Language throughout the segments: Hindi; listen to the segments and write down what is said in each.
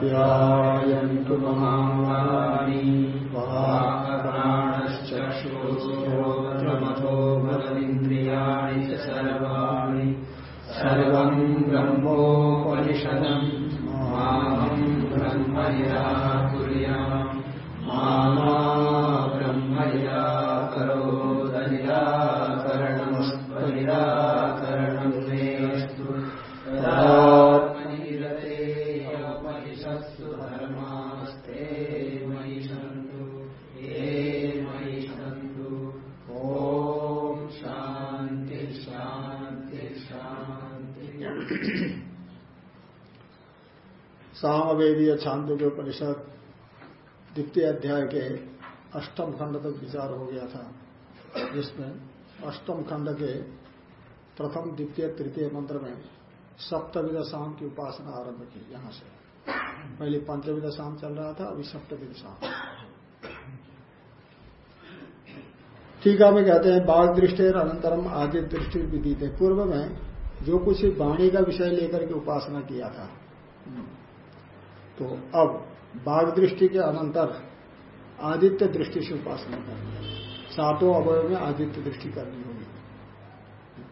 ध्यायन्तु महावाणी छांदोग्य उपनिषद द्वितीय अध्याय के अष्टम खंड तक विचार हो गया था, जिसमें अष्टम खंड के प्रथम द्वितीय तृतीय मंत्र में सप्तविध शाम की उपासना आरंभ की, यहाँ से। पहले पंचविध शाम चल रहा था, अभी सप्तविध शाम टीका में कहते हैं बाघ दृष्टि अनंतरम आदि दृष्टि थे पूर्व में जो कुछ वाणी का विषय लेकर के उपासना किया था तो अब बाघ दृष्टि के अनंतर आदित्य दृष्टि से उपासना करनी है सातों अवयव में आदित्य दृष्टि करनी होगी।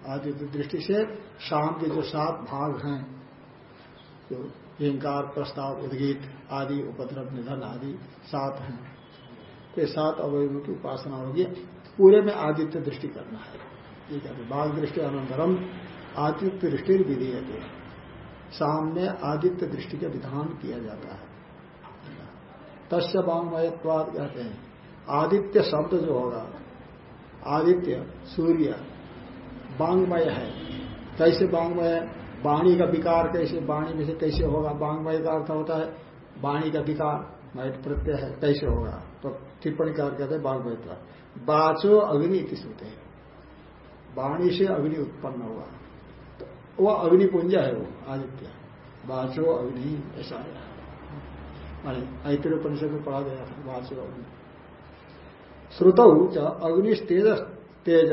आदित्य दृष्टि से शाम के जो सात भाग हैं, जो हिंकार प्रस्ताव, उद्गीत आदि, उपद्रव, निधन आदि सात हैं तो सात अवयवों की उपासना होगी। पूरे में आदित्य दृष्टि करना है। ये कहते बाघ दृष्टि अनंतरम आदित्य दृष्टि विधि है सामने आदित्य दृष्टि का विधान किया जाता है। तस्य वांगमयत्वाद कहते हैं। आदित्य शब्द जो होगा, आदित्य, सूर्य, वांगमय है। कैसे वांगमय? वाणी का विकार कैसे? वाणी में से कैसे होगा? वांगमय का अर्थ होता है, वाणी का विकार मैट प्रत्यय है, कैसे होगा? तो टिप्पणी कार कहते हैं वांगमयत्व बाचो अग्नि सुनते हैं वाणी से अग्नि उत्पन्न हुआ वह अग्निपुंज है वो, आदित्य। बाचो अग्नि, ऐसा है। माने ऐतिर उपनिषद में पढ़ा गया था बाचो अग्नि। श्रुत अग्नि तेज तेज।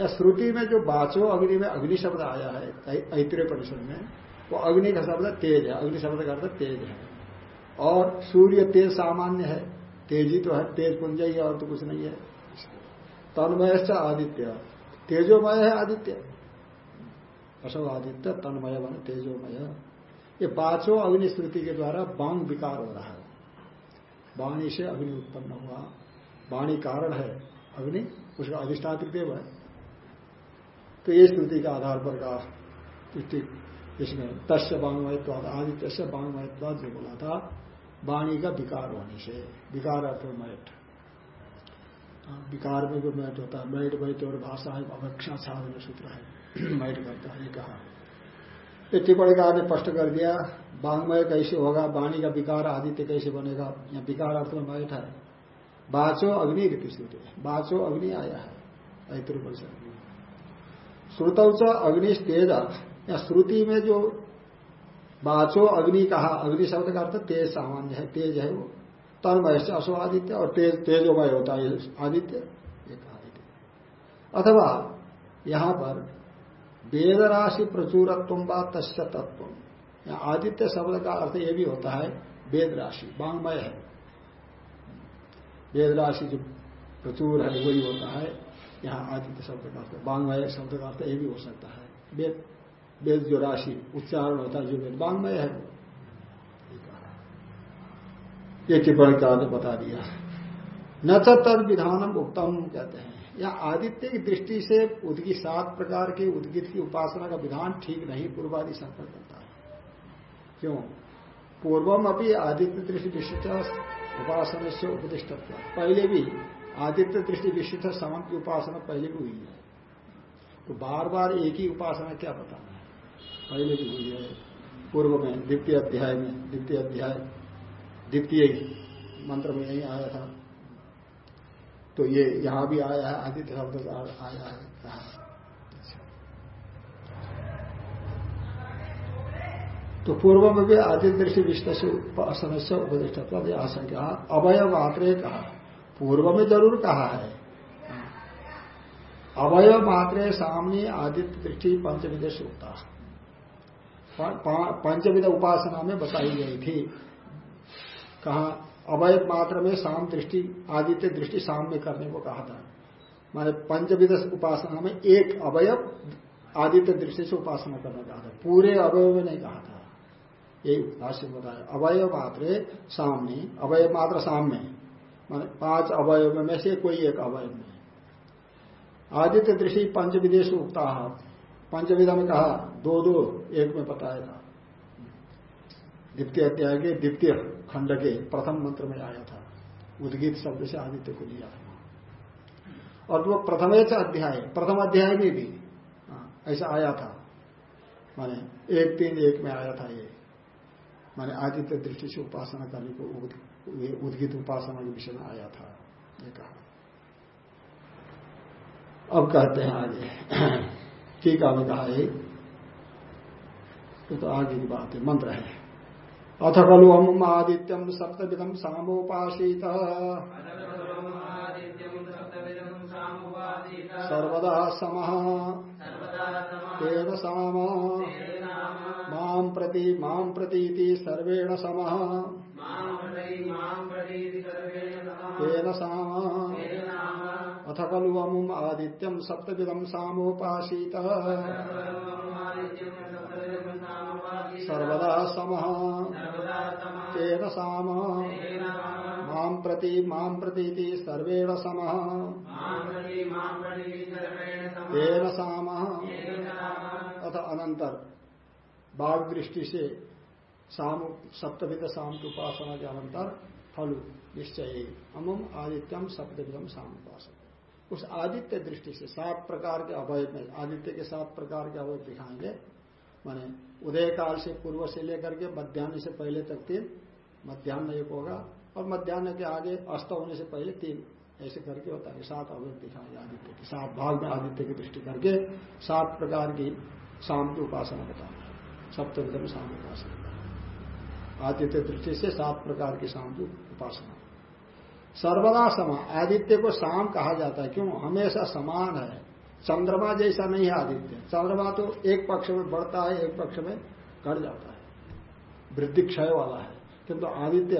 या श्रुति में जो बाचो अग्नि में अग्नि शब्द आया है ऐतिर परिषद में, वो अग्नि का शब्द तेज है, अग्नि शब्द का अर्थ तेज है। और सूर्य तेज सामान्य है, तेज़ी तो है, तेज पुंज ही और तो कुछ नहीं है। तन्मय आदित्य। तेजोमय है आदित्य। असो आदित्य तन्मय बन तेजोमय। ये पाँचों अग्नि श्रुति के द्वारा बांग विकार हो रहा है। वाणी से अग्नि उत्पन्न हुआ। वाणी कारण है अग्नि, उसका अधिष्ठात्र देव है। तो ये स्मृति का आधार पर का इसमें तस्य बांगमयत्वाद आदित्य से बांगमयत्वाद जो बोला था वाणी का विकार होने से, विकार अर्थ मैट। विकार में भी मैट होता है, मैट मैट और भाषा है अपेक्षा साधन सूत्र है। मैट करता है कहा। टिप्पणी का ने स्पष्ट कर दिया, बांगमय कैसे होगा, वाणी का विकार, आदित्य कैसे बनेगा, या विकार अर्थ में मैट है। बाचो अग्नि रीति श्रुति बाचो अग्नि आया है ऐतुर परिषद श्रुतौच अग्नि तेज या श्रुति में जो बाचो अग्नि कहा, अग्नि शब्द का अर्थ तेज सामान्य है, तेज है वो। तन्मय से अशो आदित्य, और तेज, तेजोमय होता है, आदित्य ये कहा अथवा यहाँ पर वेद राशि प्रचुरत्व व तस्य तत्व आदित्य शब्द का अर्थ यह भी होता है वेद राशि वांगमय है। वेद राशि जो प्रचुर है, वही होता है, यहाँ आदित्य शब्द का अर्थ वांगमय शब्द का अर्थ यह भी हो सकता है। वेद वेद जो राशि, उच्चारण होता है, जो वेद वांगमय है। ये टिप्पणी का बता दिया। न तद विधानम उत्तम कहते हैं। या आदित्य की दृष्टि से उदगी सात प्रकार के उद्गित की उपासना का विधान ठीक नहीं, पूर्वादि संकल्प करता है। क्यों? पूर्वम अभी आदित्य दृष्टि विशिष्ट उपासना से उपदिष्ट पहले भी आदित्य दृष्टि विशिष्ट समन की उपासना पहले भी हुई है। तो बार बार एक ही उपासना क्या बताना है? पहले भी हुई है। पूर्व में, द्वितीय अध्याय में, द्वितीय अध्याय, द्वितीय मंत्र में यही आया था। तो ये यहाँ भी आया है आदित्य शब्द आया है तो पूर्व में भी आदित्य दृष्टि विष्णु से समस्या उपदिष्ट आशंका अवय मात्रे कहा। पूर्व में ज़रूर कहा है। अवय मात्रे सामने आदित्य दृष्टि पंचविदेश होता पंचविध उपासना में बताई गई थी। कहा अवय मात्र में शाम दृष्टि, आदित्य दृष्टि शाम में करने को कहा था। माने पंचविध उपासना में एक अवयव आदित्य दृष्टि से उपासना करने कहा था। पूरे अवयव में नहीं कहा था। यही भाष्य बताया। अवय मात्र सामने अवयव मात्र सामने। माने पाँच अवयव में से कोई एक अवयव में आदित्य दृष्टि पंचविदेश उगता पंचविधा में कहा, दो दो एक में बताया था। द्वितीय अध्याय के द्वितीय खंड के प्रथम मंत्र में आया था। उद्गीत शब्द से आदित्य को लिया। और वो प्रथम अध्याय प्रथम अध्याय में भी हाँ, ऐसा आया था। माने एक तीन एक में आया था ये। माने आदित्य दृष्टि से उपासना करने को उद्गित उपासना के विषय में आया था ये कहा। अब कहते हैं आगे। ठीक है कहा ये तो आगे की बात है मंत्र है। अथ खलु अमुम आदित्यम सप्तविधम सामोपासीत। सर्वदा सम। तेन साम। माँ प्रति माँ प्रतीति सर्वेण सम। तेन साम। अथ खलु अमुम आदित्यम सप्तविधम सामोपासीत। सर्वदा सम। तेन साम। माँ प्रति माँ प्रतीति सर्वेण सम। तेन साम। अथ अनंतर बाघ दृष्टि से साम सप्तविध शाम की उपासना के अनंतर फलु निश्चय। अमुम आदित्यम सप्तविधम शाम उपासना। उस आदित्य दृष्टि से सात प्रकार के अवय में आदित्य के सात प्रकार के अवय दिखाएँगे। माने उदय काल से पूर्व से लेकर के मध्यान्ह से पहले तक तीन, मध्यान्ह एक होगा और मध्यान्ह के आगे अस्त होने से पहले तीन, ऐसे करके होता है। सात अवय दिखाएँगे आदित्य की, सात भाग में आदित्य की दृष्टि करके सात प्रकार की शाम की उपासना बताना सप्तम शाम उपासना आदित्य दृष्टि से सात प्रकार की शाम की उपासना। सर्वदा समान, आदित्य को शाम कहा जाता है। क्यों? हमेशा समान है। चंद्रमा जैसा नहीं है आदित्य। चंद्रमा तो एक पक्ष में बढ़ता है, एक पक्ष में घट जाता है। वृद्धि क्षय वाला है। किंतु तो आदित्य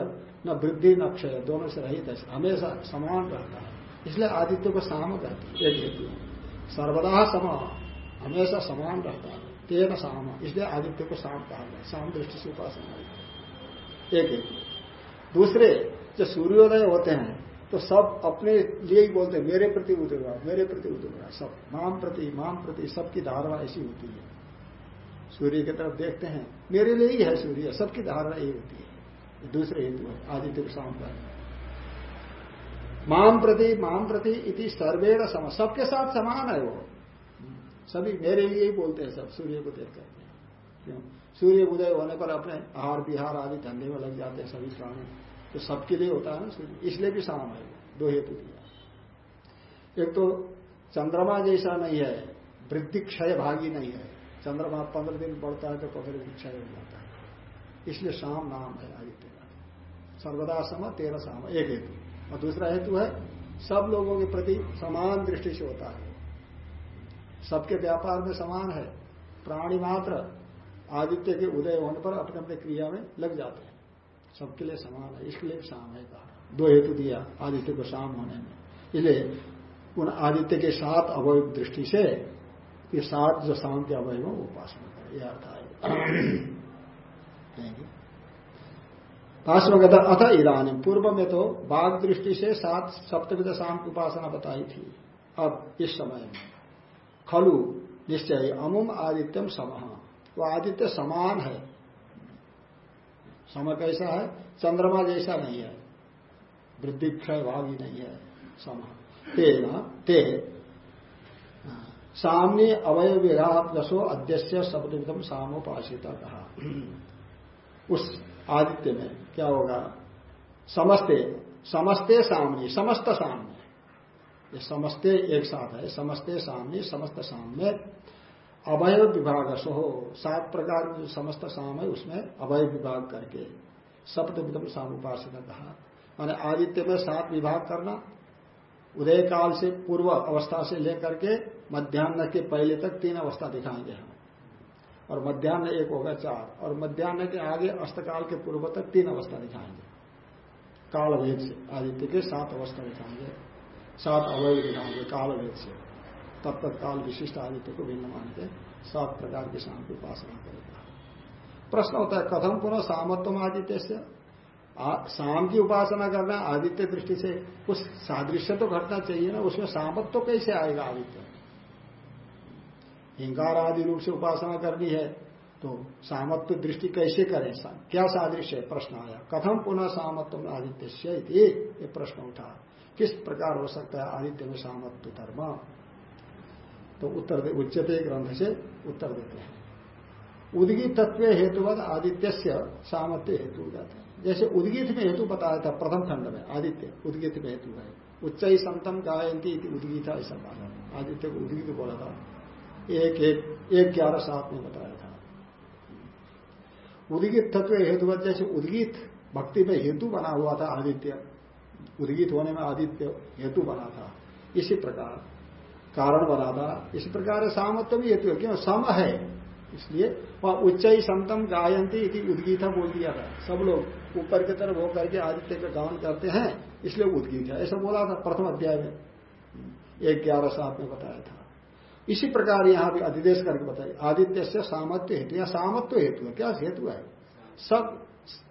न वृद्धि न क्षय, दोनों से रहित है। हमेशा समान रहता है। इसलिए आदित्य को शाम कहते एक हेतु सर्वदा समा, हमेशा समान रहता है। तेन साम, इसलिए आदित्य को शाम कहा गया शाम दृष्टि से उपासना एक हेतु। दूसरे, जो सूर्योदय होते हैं तो सब अपने लिए ही बोलते हैं, मेरे प्रति उदय मेरे प्रति उदय सब, माम प्रति माम प्रति, सबकी धारणा ऐसी होती है। सूर्य की तरफ़ देखते हैं, मेरे लिए ही है सूर्य, सबकी धारणा यही होती है। दूसरे हेतु है, आदित्य के शाम पर माम प्रति माम प्रति इति सर्वेण सम, सबके साथ समान है वो। सभी मेरे लिए ही बोलते हैं सब, सूर्य को देख करके। क्यों? सूर्य उदय होने पर अपने आहार, विहार आदि धंधे में लग जाते हैं सभी प्राणी। तो सबके लिए होता है ना सूर्य इसलिए भी शाम है, दो हेतु दिया एक तो चंद्रमा जैसा नहीं है, वृद्धि क्षय भागी नहीं है। चंद्रमा पंद्रह दिन बढ़ता है तो पंद्रह दिन क्षय हो जाता है। इसलिए शाम नाम है आदित्य का। सर्वदा सम, तेरह शाम एक हेतु। और दूसरा हेतु है, सब लोगों के प्रति समान दृष्टि से होता है। सबके व्यापार में समान है। प्राणी मात्र आदित्य के उदय होने पर अपने अपने क्रिया में लग जाते हैं। सबके लिए समान है, इसके लिए शाम है कहा। दो हेतु दिया, आदित्य को शाम होने में। इसलिए उन आदित्य के साथ अवय दृष्टि से ये सात जो शाम के अवय वो उपासना करें यह अर्थ आएगा भाषण कहता अथ इधानी पूर्व में तो बाघ दृष्टि से सात सप्तविध शाम की उपासना बताई थी, अब इस समय में। खलु, निश्चय, अमुम आदित्यम सम। वो आदित्य समान है सम कैसा है? चंद्रमा जैसा नहीं है। वृद्धि क्षय भागी नहीं है। सम तेना, ते। सामने अवय विघात दसो अध्यक्ष शब्दम सामोपासिता कहा। उस आदित्य में क्या होगा? समस्ते समस्ते सामने समस्त सामने ये समस्ते एक साथ है। समस्ते सामने समस्त सामने अवय विभाग सो सात प्रकार जो समस्त साम है उसमें अवय विभाग करके सप्तम साम उपासना कहा माने आदित्य में सात विभाग करना उदय काल से पूर्व अवस्था से लेकर के मध्यान्ह के पहले तक तीन अवस्था दिखाएँगे हम। और मध्यान्ह एक होगा चार, और मध्यान्ह के आगे अस्तकाल के पूर्व तक तीन अवस्था दिखाएँगे। काल भेद से, आदित्य के सात अवस्था दिखाएँगे। सात अवैध दिखाएँगे काल भेद से। तब तक काल विशिष्ट आदित्य को भिन्न मान के सात प्रकार के शाम की उपासना करेगा प्रश्न होता है कथम पुनः सामत्व आदित्य से? शाम की उपासना करना आदित्य दृष्टि से कुछ सादृश्य तो घटना चाहिए ना उसमें सामत्व कैसे आएगा आदित्य? हिंकार आदि रूप से उपासना करनी है तो सामत्व दृष्टि कैसे करें? सा, क्या सादृश्य है? प्रश्न आया। कथम पुनः सामत्व आदित्य से? प्रश्न उठा। किस प्रकार हो सकता है आदित्य में सामत्व धर्म? तो उत्तर उच्चते ग्रंथ से उत्तर देते हैं। उदगी तत्व हेतुवत आदित्य सामर्थ्य हेतु हो जाते हैं। जैसे उदगित में हेतु बताया था, प्रथम खंड में, आदित्य, उदगित में हेतु है। उच्च ही संतम गायंती उदगित ऐसा कहा आदित्य को उदगित बोला था। एक एक एक ग्यारह सात में बताया था। उदगित तत्व हेतुवत जैसे उदगित भक्ति में हेतु बना हुआ था आदित्य, उदगित होने में आदित्य हेतु बना था। इसी प्रकार कारण बना था। इसी प्रकार सामत्व भी हेतु है। क्यों? सम है। इसलिए वह उच्च ही समतम गायंती इति उदगीता बोल दिया था। सब लोग ऊपर की तरफ़ होकर के आदित्य का गान करते हैं, इसलिए उदगीत। है ऐसा बोला था प्रथम अध्याय में। एक ग्यारह सात में बताया था। इसी प्रकार यहाँ भी अधिदेश करके बताइए आदित्य से सामर्थ्य हेतु। या सामत्व हेतु है। क्या हेतु है? सब,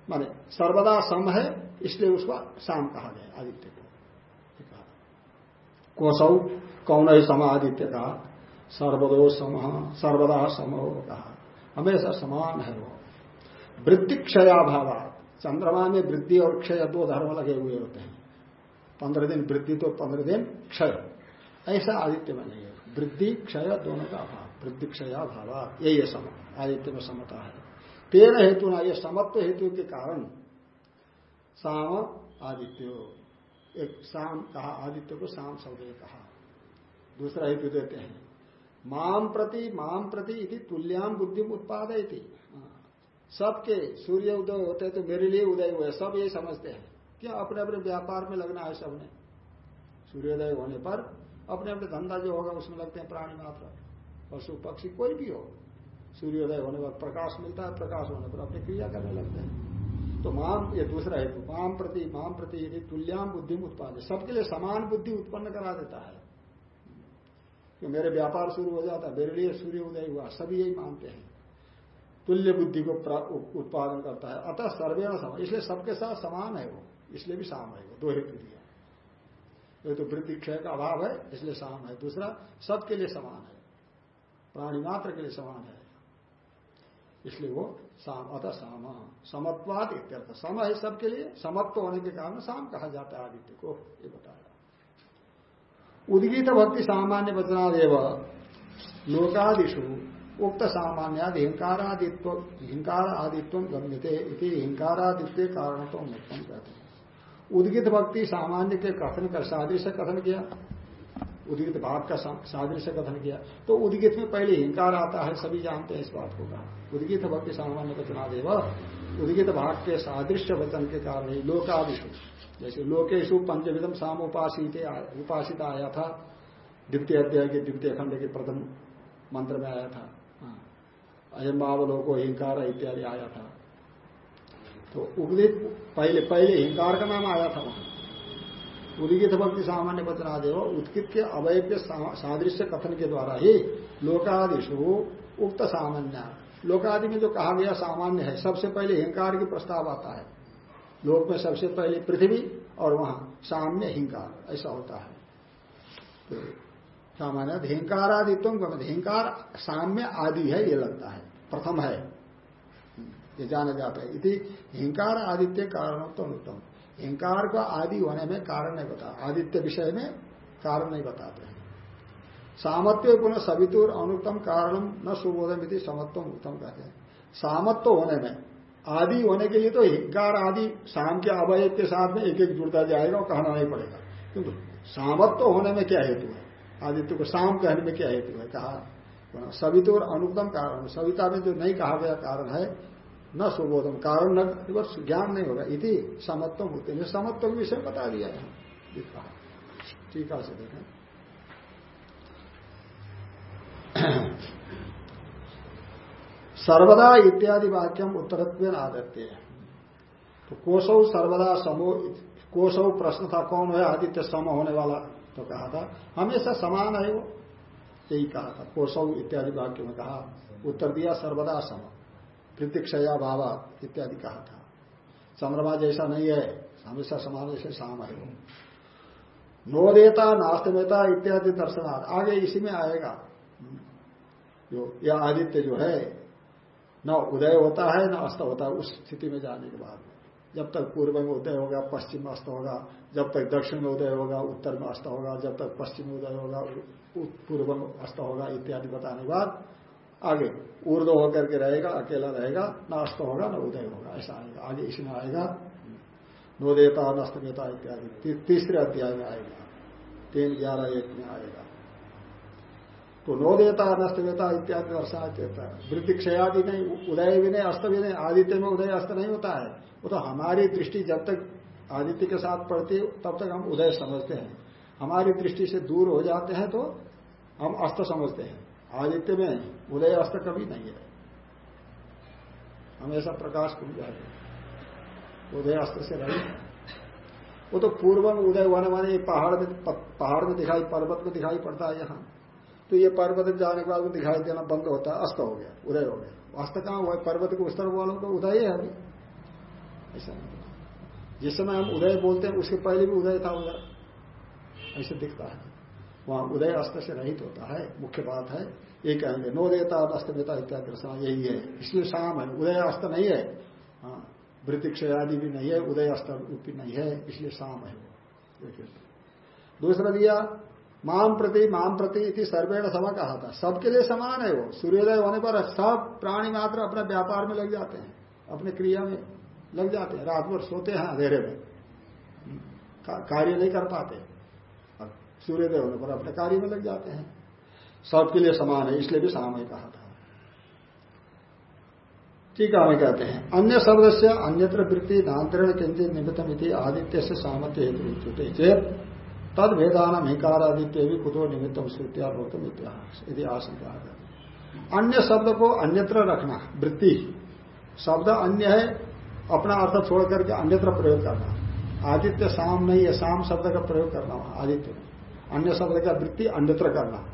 माने सर्वदा सम है, इसलिए उसको शाम कहा गया आदित्य को। कोसौ कौन है सम आदित्य का सर्वदो सम, सर्वदा सम कहा हमेशा समान है वो। वृद्धि क्षयाभाव चंद्रमा में वृद्धि और क्षय दो धर्म लगे हुए होते हैं। पंद्रह दिन वृद्धि तो पंद्रह दिन क्षय। ऐसा आदित्य में नहीं है। वृद्धि क्षय दोनों का अभाव। वृद्धि क्षयाभाव यही है सम, आदित्य में समता है। तेन हेतु ना, ये समत्व हेतु के कारण साम आदित्य। एक शाम कहा, आदित्य को शाम शब्द कहा। दूसरा हेतु देते हैं। माम प्रति माम प्रति इति तुल्याम बुद्धि उत्पाद सबके सूर्य उदय होते तो मेरे लिए उदय हुए सब यही समझते हैं। क्या अपने अपने व्यापार में लगना है सबने? सूर्योदय होने पर अपने अपने धंधा जो होगा उसमें लगते हैं प्राणी मात्र। पशु, पक्षी कोई भी हो, सूर्योदय होने पर प्रकाश मिलता है, प्रकाश होने पर अपनी क्रिया करने लगते हैं। तो माम, ये दूसरा हेतु माम प्रति माम प्रति यदि तुल्याम बुद्धि उत्पाद सबके लिए समान बुद्धि उत्पन्न करा देता है। कि मेरे व्यापार शुरू हो जाता, मेरे लिए सूर्य उदय हुआ, सभी यही मानते हैं। तुल्य बुद्धि को उत्पादन करता है। अतः सर्वे समान, इसलिए सबके साथ समान है वो, इसलिए भी शाम है वो, दो हेतु दिया एक तो वृद्धि क्षय का अभाव है, इसलिए शाम है। दूसरा, सबके लिए समान है। प्राणी मात्र के लिए समान है। इसलिए वो शाम अतः शाम समत्वाद इत्यर्थ। सम है सबके लिए, समत्व होने के कारण शाम कहा जाता है आदित्य को, ये बताया उदगीत भक्ति सामान्य वचनादेव। लोकादिशु उक्त सामान्याद हिंकारादित्व हिंकार आदित्व गम्यते इति हिंकारादित्य कारण तो मुक्तम कहते हैं उदगित भक्ति सामान्य के कथन कर सादृश्य कथन किया? उदगित भाग का सादृश्य कथन किया। तो उदगित में पहले हिंकार आता है, सभी जानते हैं इस बात को कहा। उदगित भक्ति सामान्य वचनादेव। उदगित भाग के सादृश्य वचन के कारण ही लोकादिशु जैसे लोकेशु पंचविधम साम उपासित उपासित आया था द्वितीय अध्याय के द्वितीय खंड के प्रथम मंत्र में आया था। अयम भावलोको हिंकार इत्यादि आया था तो उदित पहले पहले हिंकार का नाम आया था वहाँ। उदगित भक्ति सामान्य वचनादेव उत्कित के अवय के सादृश्य कथन के द्वारा ही लोकादिशु उक्त सामान्य लोकादि में जो कहा गया सामान्य है, सबसे पहले हिंकार की प्रस्ताव आता है। लोक में सबसे पहले पृथ्वी और वहाँ साम्य हिंकार, ऐसा होता है। तो सामान्य हिंकारादित्व हिंकार साम्य आदि है, ये लगता है, प्रथम है। ये जाना जाता है। यदि हिंकार आदित्य तो उत्तम। हिंकार का आदि होने में कारण नहीं बता आदित्य विषय में कारण नहीं बताते सामत्व पुनः सवितुर अनुत्तम कारणम न सुबोधम यदि समत्व उत्तम कहते हैं। सामत्व होने में, आदि होने के लिए तो हिंकार आदि शाम के अवय के साथ में एक एक जुड़ता जाएगा और कहना नहीं पड़ेगा। किंतु सामत्व होने में क्या हेतु है? आदित्य को शाम कहने में क्या हेतु है? कहा सविता और कारण। सविता में जो नहीं कहा गया कारण है, न सुबोधम कारण न ज्ञान नहीं होगा। इति समत्व होते समत्व विषय बता दिया ठीक है। से देखें सर्वदा इत्यादि वाक्यम उत्तरत्व आदत्य है तो कोशव सर्वदा समो कोशव प्रश्न था कौन है? आदित्य सम होने वाला तो कहा था, हमेशा समान है वो। यही कहा था कोशव इत्यादि वाक्य में कहा, उत्तर दिया, सर्वदा सम। प्रतीक्षया भावा इत्यादि कहा था। चंद्रमा जैसा नहीं है, हमेशा समान जैसे शाम है वो। नोदेता, नास्तमेता इत्यादि दर्शनार्थ आगे इसी में आएगा। जो यह आदित्य जो है, न उदय होता है, न अस्त होता है, उस स्थिति में जाने के बाद। जब तक पूर्व में उदय होगा, पश्चिम में अस्त होगा, जब तक दक्षिण में उदय होगा, उत्तर में अस्त होगा, जब तक पश्चिम में उदय होगा पूर्व में अस्त होगा, इत्यादि बताने के बाद आगे ऊर्द होकर के रहेगा, अकेला रहेगा, न अस्त होगा, न उदय होगा, ऐसा आएगा। आगे इसमें आएगा, नोदेता, नस्तमेता इत्यादि। तीसरे अध्याय में आएगा। तीन, ग्यारह, एक में आएगा। तो नोदेता नस्तमेता इत्यादि दर्शात देता वृद्धि क्षयादि नहीं, उदय भी नहीं अस्त भी नहीं आदित्य में उदय, अस्त नहीं होता है। वो तो हमारी दृष्टि जब तक आदित्य के साथ पड़ती तब तक हम उदय समझते हैं। हमारी दृष्टि से दूर हो जाते हैं तो हम अस्त समझते हैं। आदित्य में उदय, अस्त कभी नहीं है। हमेशा प्रकाश खुल जाए उदय, अस्त से रही वो तो पूर्व में उदय होने वाले पहाड़ में पहाड़ में दिखाई, पर्वत में दिखाई पड़ता है यहाँ। तो ये पर्वत जाने के बाद दिखाई देना बंद होता है अस्त हो गया, उदय हो गया। अस्त कहाँ हुआ? पर्वत के उस तरफ़ वालों तो उदय है अभी। ऐसा जिस समय हम उदय बोलते हैं, उसके पहले भी उदय था उधर। ऐसे दिखता है। वहाँ उदय अस्त से रहित होता है, मुख्य बात है। ये कहेंगे, नो देता अस्तमिता इत्यादि यही है। इसलिए शाम है, उदय अस्त नहीं है। हाँ वृत्तिक्ष आदि भी नहीं है, उदय अस्त नहीं है, इसलिए शाम है दूसरा दिया माम प्रति माम प्रति इति सर्वेण सभा कहा था। सबके लिए समान है वो। सूर्योदय होने पर सब प्राणी मात्र अपने व्यापार में लग जाते हैं। अपने क्रिया में लग जाते हैं। रात भर सोते हैं अंधेरे में। कार्य नहीं कर पाते। सूर्योदय होने पर अपने कार्य में लग जाते हैं। सबके लिए समान है, इसलिए भी सामय कहा था। ठीक है कहते हैं। अन्य शब्द से अन्यत्र वृत्ति नान्तरण किंचित निमित्तमिति, आदित्य से सामर्थ्य हेतु तद भेदान हिकार आदित्य भी कुतो निमित्तम श्रुतिया भौतम यदि आशंका अन्य शब्द को अन्यत्र रखना, वृत्ति। शब्द अन्य है, अपना अर्थ छोड़ करके अन्यत्र प्रयोग करना। आदित्य शाम नहीं है शाम शब्द का प्रयोग करना, आदित्य। अन्य शब्द का वृत्ति अन्यत्र करना।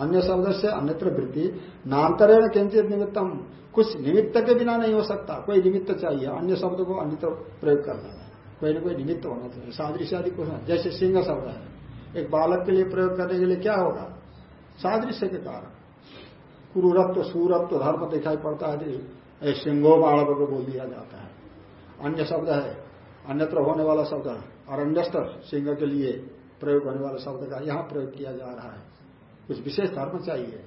अन्य शब्द से अन्यत्र वृत्ति। नान्तरण किंचित निमित्तम कुछ निमित्त के बिना नहीं हो सकता, कोई निमित्त चाहिए, अन्य शब्द को अन्यत्र प्रयोग करना। है कोई ना कोई निमित्त होना चाहिए, सादृश्य आदि कुछ जैसे सिंह शब्द है, एक बालक के लिए प्रयोग करने के लिए क्या होगा? सादृश्य के कारण। कुरुरत्व, सूरत्व, धर्म दिखाई पड़ता है सिंगो बालक को बोल दिया जाता है। अन्य शब्द है, अन्यत्र होने वाला शब्द अरण्यस्थ, सिंह के लिए प्रयोग होने वाला शब्द का यहाँ प्रयोग किया जा रहा है। कुछ विशेष धर्म चाहिए।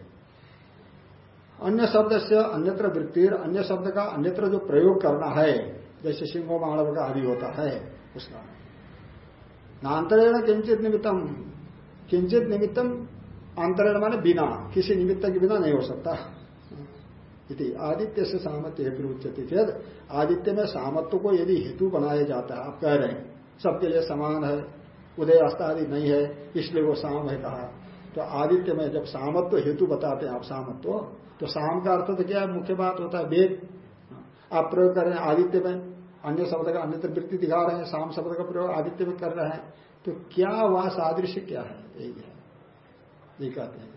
अन्य शब्द से अन्यत्र वृत्ति अन्य शब्द का अन्यत्र जो प्रयोग करना है जैसे सिंह माणव का आदि होता है, उसका। नान्तरेण किंचित निमित्तम। किंचित निमित्तम अंतरण माने बिना, किसी निमित्त के बिना नहीं हो सकता। इति आदित्य से सामर्थ्य हेतु उच्चती चेत आदित्य में सामर्थ्य को यदि हेतु बनाया जाता है, आप कह रहे हैं, सबके लिए समान है उदय आदि नहीं है, इसलिए वो शाम है कहा। तो आदित्य में जब सामत्व हेतु बताते हैं आप सामत्व तो शाम का अर्थ तो क्या मुख्य बात होता है वेद। आप प्रयोग कर रहे हैं आदित्य में, अन्य शब्द का अन्य वृत्ति दिखा रहे हैं शाम शब्द का प्रयोग आदित्य में कर रहे हैं तो क्या वह सादृश्य क्या है? यही है। ये कहते हैं।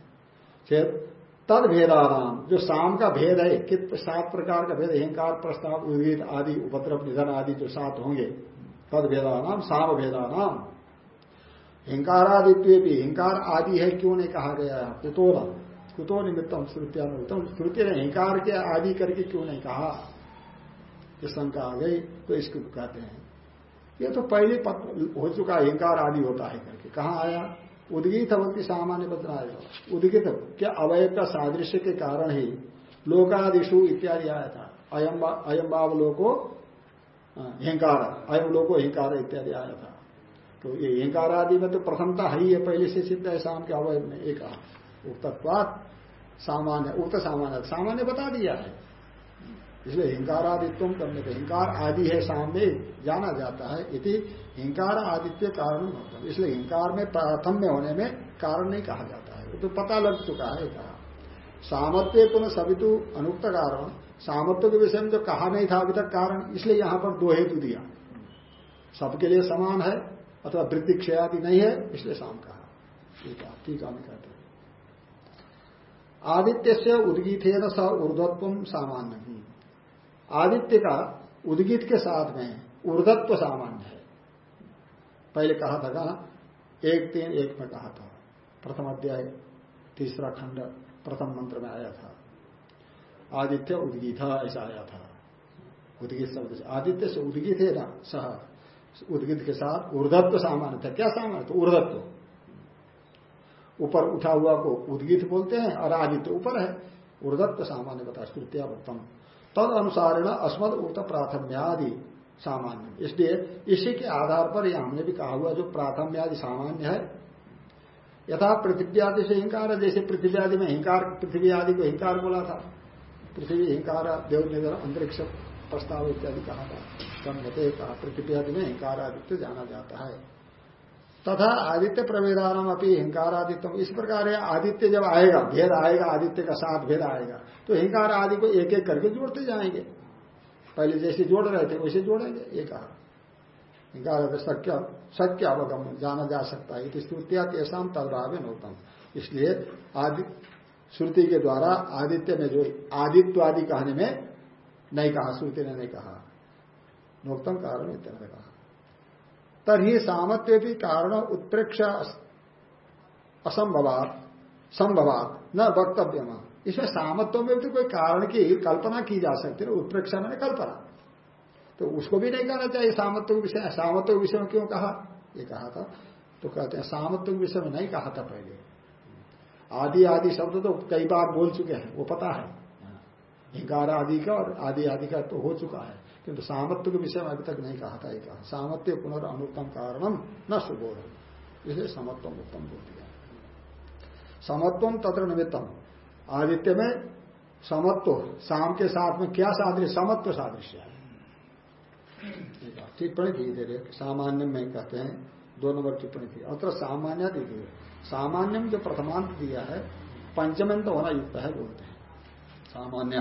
फिर तद भेदाराम जो शाम का भेद है, कित सात प्रकार का भेद, अहंकार, प्रस्ताव, उद्गीत आदि, उपद्रव, निधन आदि जो सात होंगे, तद भेदानाम शाम भेदानाम। हिंकारादित्य भी हिंकार आदि है, क्यों नहीं कहा गया? है कुतो कुतो निमित्तम श्रुतियानुतम श्रुति ने हिंकार के आदि करके क्यों नहीं कहा? ये शंका आ गई तो इसको कहते हैं। ये तो पहले हो चुका हिंकार आदि होता है करके। कहा आया? उदगित भक्ति सामान्य बदलाया उदगित क्या अवय का सादृश्य के कारण ही लोकादिशु इत्यादि आया था। अयम अयम बाब लोको हिंकार अयम लोको हिंकार इत्यादि आया था। तो ये हिंकार आदि में तो प्रथमता है ही है पहले से सिद्ध है, शाम के अवय में एक उक्तत्वात सामान्य, उक्त सामान्य। सामान्य बता दिया है। इसलिए हिंकारादित्व करने के, हिंकार आदि है सामने जाना जाता है, इति हिंकार आदित्य कारण होता इसलिए हिंकार में प्रथम में होने में कारण नहीं कहा जाता है। तो पता लग चुका है कहा सामर्थ्य पुनः सवितु अनुक्त कारण। सामर्थ्य के विषय में जो कहा नहीं था अभी तक कारण, इसलिए यहाँ पर दो हेतु दिया। सबके लिए समान है, अथवा वृद्धि क्षयादि नहीं है, इसलिए शाम कहा ठीक है कहते आदित्य से उद्गीत है। न स ऊर्धत्व सामान्य आदित्य का उद्गीत के साथ में ऊर्धत्व सामान्य है। पहले कहा था कहा? एक तीन एक में कहा था। प्रथम अध्याय, तीसरा खंड, प्रथम मंत्र में आया था। आदित्य उद्गीत ऐसा आया था। उद्गीत शब्द से आदित्य से उद्गीत है ना? सह। उद्गीत के साथ ऊर्धत्व सामान्य था क्या सामान्य था ऊर्धत्व ऊपर उठा हुआ को उद्गीत बोलते हैं और आदित्य ऊपर है। ऊर्धत्व सामान्य बता स्तृतिया उत्तम तद अनुसार अस्मद उक्त प्राथम्यादि सामान्य। इसलिए इसी के आधार पर यह हमने भी कहा हुआ जो प्राथम्यादि सामान्य है, यथा पृथ्वी आदि से हिंकार है, जैसे पृथ्वी आदि में हिंकार पृथ्वी आदि को हिंकार बोला था, पृथ्वी हिंकार, देव निधर अंतरिक्ष प्रस्ताव इत्यादि कहा था। कहा पृथ्वी आदि में हिंकार आदित्य जाना जाता है। तथा आदित्य प्रवेदानम अपनी हिंकार आदित्य इस प्रकार है आदित्य जब आएगा, भेद आएगा, आदित्य का साथ भेद आएगा तो हिंकार आदि को एक एक करके जोड़ते जाएँगे। पहले जैसे जोड़ रहे थे, वैसे जोड़ेंगे कहा। हिंकार शक्य शक्य अवगम, जाना जा सकता है। स्तुतिया तेसाम तदभावे नोतम इसलिए आदि, श्रुति के द्वारा आदित्य में जो आदित्य कहने में नहीं कहा, श्रुति ने नहीं कहा। नोक्तम कारण इत्यादि कहा तभी सामर्थ्य भी कारण उत्प्रेक्ष असंभवात। संभवात। न वक्तव्य इसमें सामत्व में भी कोई कारण की कल्पना की जा सकती है उत्प्रेक्षा मैंने कल्पना। तो उसको भी नहीं कहना चाहिए सामत्व विषय सामत्व विषय में क्यों कहा? ये कहा था। तो कहते हैं सामत्व विषय में नहीं कहा था पहले। आदि आदि शब्द तो कई बार बोल चुके हैं, वो पता है। हिंकार आदि का और आदि आदि का तो हो चुका है। किंतु सामत्व के विषय में अभी तक नहीं कहा था एक कहा। सामत्य पुनर्नुत्तम कारणम न सुबोध। इसलिए समत्वम उत्तम बोल दिया। समत्वम तत्र निमित्तम। आदित्य में समत्व शाम के साथ में क्या सादृश्य? समत्व सादृश्य है। टिप्पणी थी धीरे सामान्य में कहते हैं। दो नंबर टिप्पणी थी अत्र सामान्य दी गई सामान्यम जो प्रथमांत दिया है, पंचमंत होना युक्त है बोलते हैं। सामान्य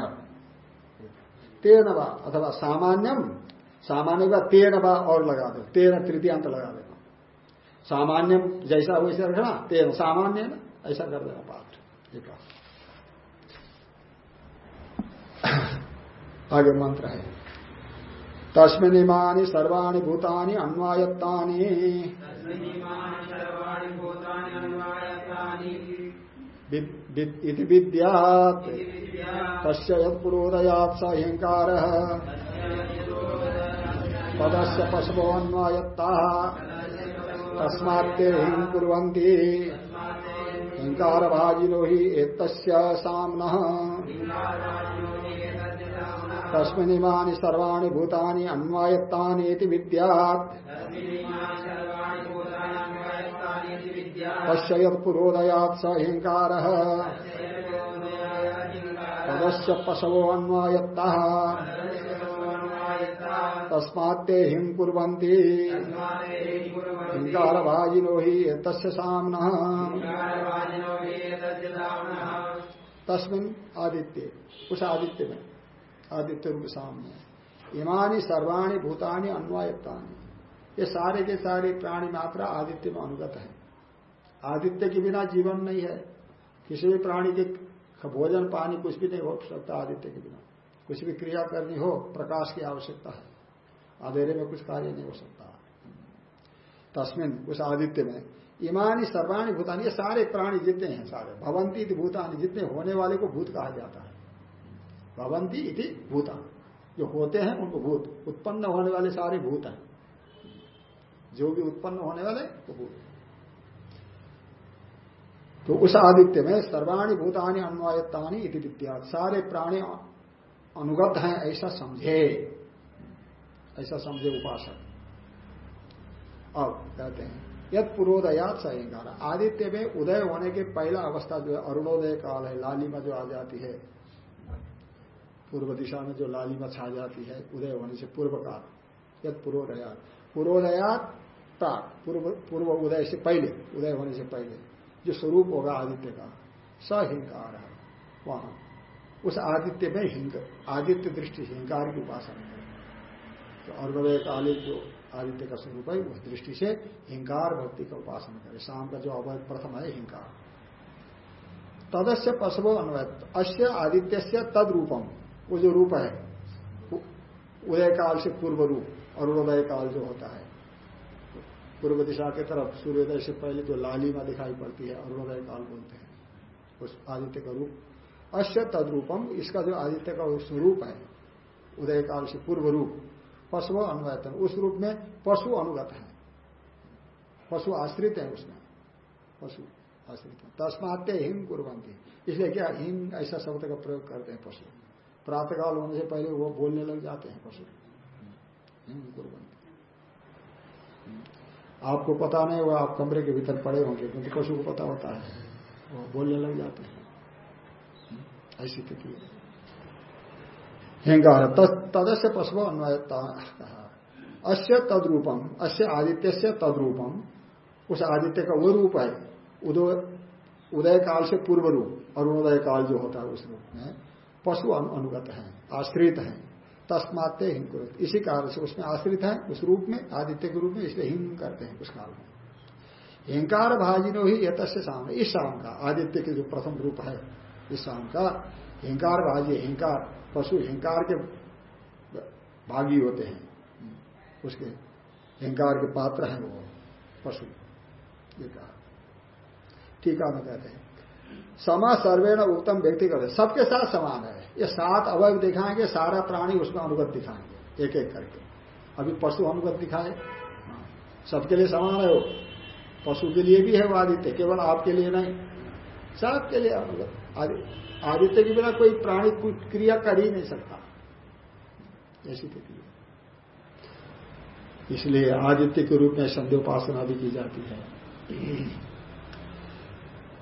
तेन वा अथवा सामान्यम सामान्य का तेन वा और लगा दो। तेन तृतीयांत लगा देना। सामान्यम जैसा वैसे रखना तेन सामान्य ऐसा कर देना पाठ। एक आगे मंत्र है। तस्मिनिमानी सर्वाणी भूतानि अन्वायत्तानि। इति विद्यात्। तस्य यत्पुरोदयात् स हिङ्कारः पदस्य पशवोऽन्वायत्ताः तस्मात्ते हिं कुर्वन्ति। हिङ्कारभाजिनो हि एतस्य साम्नः। तस्मिनिमानि सर्वाणि भूतानि अन्वायत्तानि इति विद्यात्। तस्य यत्पुरोदयात् स हिङ्कारः पदस्य पशवो अन्वायत्तः तस्मात्ते हिं कुर्वन्ति। हिङ्कारभाजिनो हि एतस्य साम्नः। तस्मिन् आदित्य उस आदित्य में आदित्य रूप सामने। इमानी सर्वाणी भूतानी अन्वायत्तानी। ये सारे के सारे प्राणी मात्रा आदित्य में अनुगत है। आदित्य के बिना जीवन नहीं है। किसी भी प्राणी के भोजन पानी कुछ भी नहीं हो सकता आदित्य के बिना। कुछ भी क्रिया करनी हो, प्रकाश की आवश्यकता है। अंधेरे में कुछ कार्य नहीं हो सकता। तस्मिन उस आदित्य में ईमानी सर्वाणी भूतानी, ये सारे प्राणी जितने हैं, सारे भवंती भूतानी, जितने होने वाले को भूत कहा जाता है। भवंती इति भूतान जो होते हैं, उनको भूत। उत्पन्न होने वाले सारे भूत हैं। जो भी उत्पन्न होने वाले, वो भूत तो उस आदित्य में सर्वाणी भूतानी अन्वायत्तानी इति सारे प्राणी अनुगत हैं, ऐसा समझे। ऐसा समझे उपासक। अब कहते हैं, यद पुरोदयात सहिंकार आदित्य में उदय होने के पहला अवस्था जो है, अरुणोदय काल है, लालिमा जो आ जाती है, पूर्व दिशा में जो लालिमा छा जाती है, उदय होने से पूर्व काल, यद पूर्वोदयात पूर्वोदयात प्राक, पूर्व पूर्व उदय से पहले, उदय होने से पहले। जो स्वरूप होगा आदित्य का सहिंकार है, वहाँ। उस आदित्य में हिंग, आदित्य दृष्टि हिंकार की उपासना करें तो अर्घवय कालिक जो आदित्य का स्वरूप है, उस दृष्टि से हिंकार भक्ति का उपासना करे। शाम का जो अवैध प्रथम है हिंकार। तदस्य पशु अन्वय अश्य आदित्य से तद रूपम वो जो रूप है उदय काल से पूर्व रूप अरुणोदय काल जो होता है। पूर्व दिशा की तरफ़ सूर्योदय से पहले जो लालिमा दिखाई पड़ती है अरुणोदय काल बोलते हैं, उस आदित्य का रूप। अश्य तद्रूपम, इसका जो आदित्य का स्वरूप है, उदय काल से पूर्व रूप, पशु अनुगतन उस रूप में पशु अनुगत है। पशु आश्रित है उसमें। पशु आश्रित है। तस्मात्य हिम कुरबंती इसलिए क्या हिम ऐसा शब्द का प्रयोग करते हैं पशु। प्रातः काल होने से पहले वो बोलने लग जाते हैं पशु। हिम कुरबंती आपको पता नहीं वो आप कमरे के भीतर पड़े होंगे, क्योंकि पशु को पता होता है। वो बोलने लग जाते हैं। ऐसी स्थिति है। हिंगार तदस्य पशु अन्वयता अस्य तद्रूपम अस्य आदित्य से तद्रूपम उस आदित्य का वो रूप है उदय काल से पूर्व रूप अरुणोदय काल जो होता है उस रूप में, पशु अनुगत है, आश्रित है। तस्माते हिंकुरत इसी कारण से उसमें आश्रित है, उस रूप में, आदित्य के रूप में, इसलिए हिंग करते हैं उस काल में हिंकार भाजिनो ही यत सामने इस शाम का, आदित्य के जो प्रथम रूप है, इस शाम का, हिंकार भाजी हिंकार, पशु हिंकार के भागी होते हैं। उसके हिंकार के पात्र हैं वो, पशु। ये कहा। टीका में कहते हैं। समा सर्वेण उत्तम व्यक्ति करते सबके साथ समान है। ये सात अवयव दिखाएँगे, सारा प्राणी उसमें अनुगत दिखाएँगे एक एक करके। अभी पशु अनुगत दिखाए? सबके लिए समान है वो। पशु के लिए भी है वो आदित्य, केवल आपके लिए नहीं। सबके लिए अनुगत। आदित्य के बिना कोई प्राणी कोई क्रिया कर ही नहीं सकता। ऐसी स्थिति इसलिए आदित्य के रूप में संध्योपासना भी की जाती है।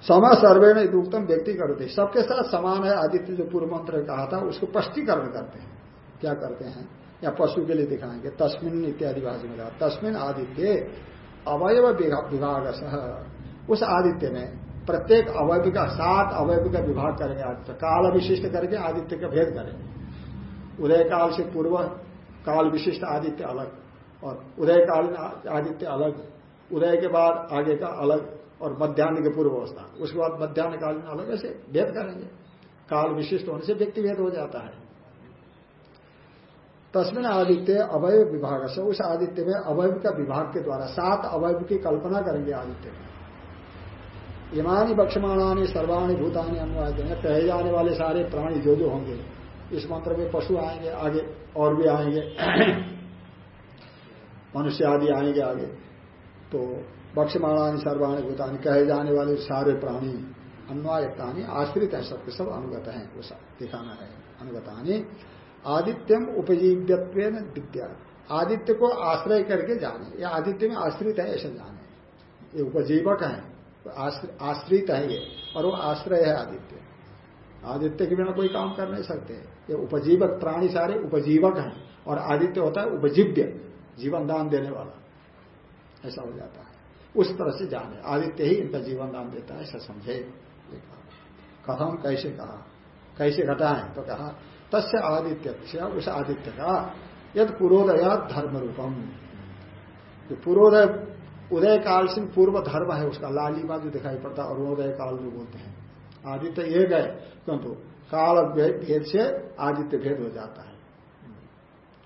समा सर्वे ने उत्तम व्यक्ति करते सबके साथ समान है, आदित्य जो पूर्व मंत्र कहा था, उसको स्पष्टीकरण करते हैं। क्या करते हैं? या पशु के लिए दिखाएँगे। तस्मिन इत्यादि भाषा में कहा। तस्मिन आदित्य अवयव विभाग उस आदित्य में प्रत्येक अवयव का सात अवयव का विभाग करेंगे आदित्य। काल विशिष्ट करके आदित्य का भेद करेंगे। उदय काल से पूर्व काल विशिष्ट आदित्य अलग और उदय कालीन आदित्य अलग। उदय के बाद आगे का अलग। और मध्यान्ह के पूर्व अवस्था। उसके बाद मध्यान्ह कालीन अलग ऐसे भेद करेंगे। काल विशिष्ट होने से व्यक्ति भेद हो जाता है। तस्मिन आदित्य अवयव विभाग से, उस आदित्य में अवयव का विभाग के द्वारा सात अवयव की कल्पना करेंगे आदित्य। में इमानी बक्षमाणानी, सर्वाणी भूतानी अनुवाद कहे जाने वाले सारे प्राणी जो जो होंगे, इस मंत्र में पशु आएँगे, आगे और भी आएँगे। मनुष्य आदि आएँगे आगे। तो बक्षमाणानी सर्वाणी भूतानी कहे जाने वाले सारे प्राणी, अन्वायतानी, आश्रित है, सबके सब अनुगत है, वो दिखाना है, अनुगतानी। आदित्यम उपजीव्यत्व विद्या। आदित्य को आश्रय करके जाने। या आदित्य में आश्रित है, ऐसे जाने। ये उपजीवक है आश्रित है ये, और वो आश्रय है आदित्य। आदित्य के बिना कोई काम कर नहीं सकते। ये उपजीवक, प्राणी सारे उपजीवक हैं, और आदित्य होता है उपजीव्य, जीवन दान देने वाला। ऐसा हो जाता है। उस तरह से जाने। आदित्य ही इनका जीवन दान देता है, ऐसा समझे। कथम कैसे कहा? कैसे घटाएँ तो कहा, तस्य आदित्य उस आदित्य का, यद पुरोदया धर्म रूपम जो पुरोदय, उदय काल से पूर्व धर्म है, उसका लालिमा जो दिखाई पड़ता है अरुणोदय काल जो बोलते हैं। आदित्य ये है किंतु काल भेद से आदित्य भेद हो जाता है।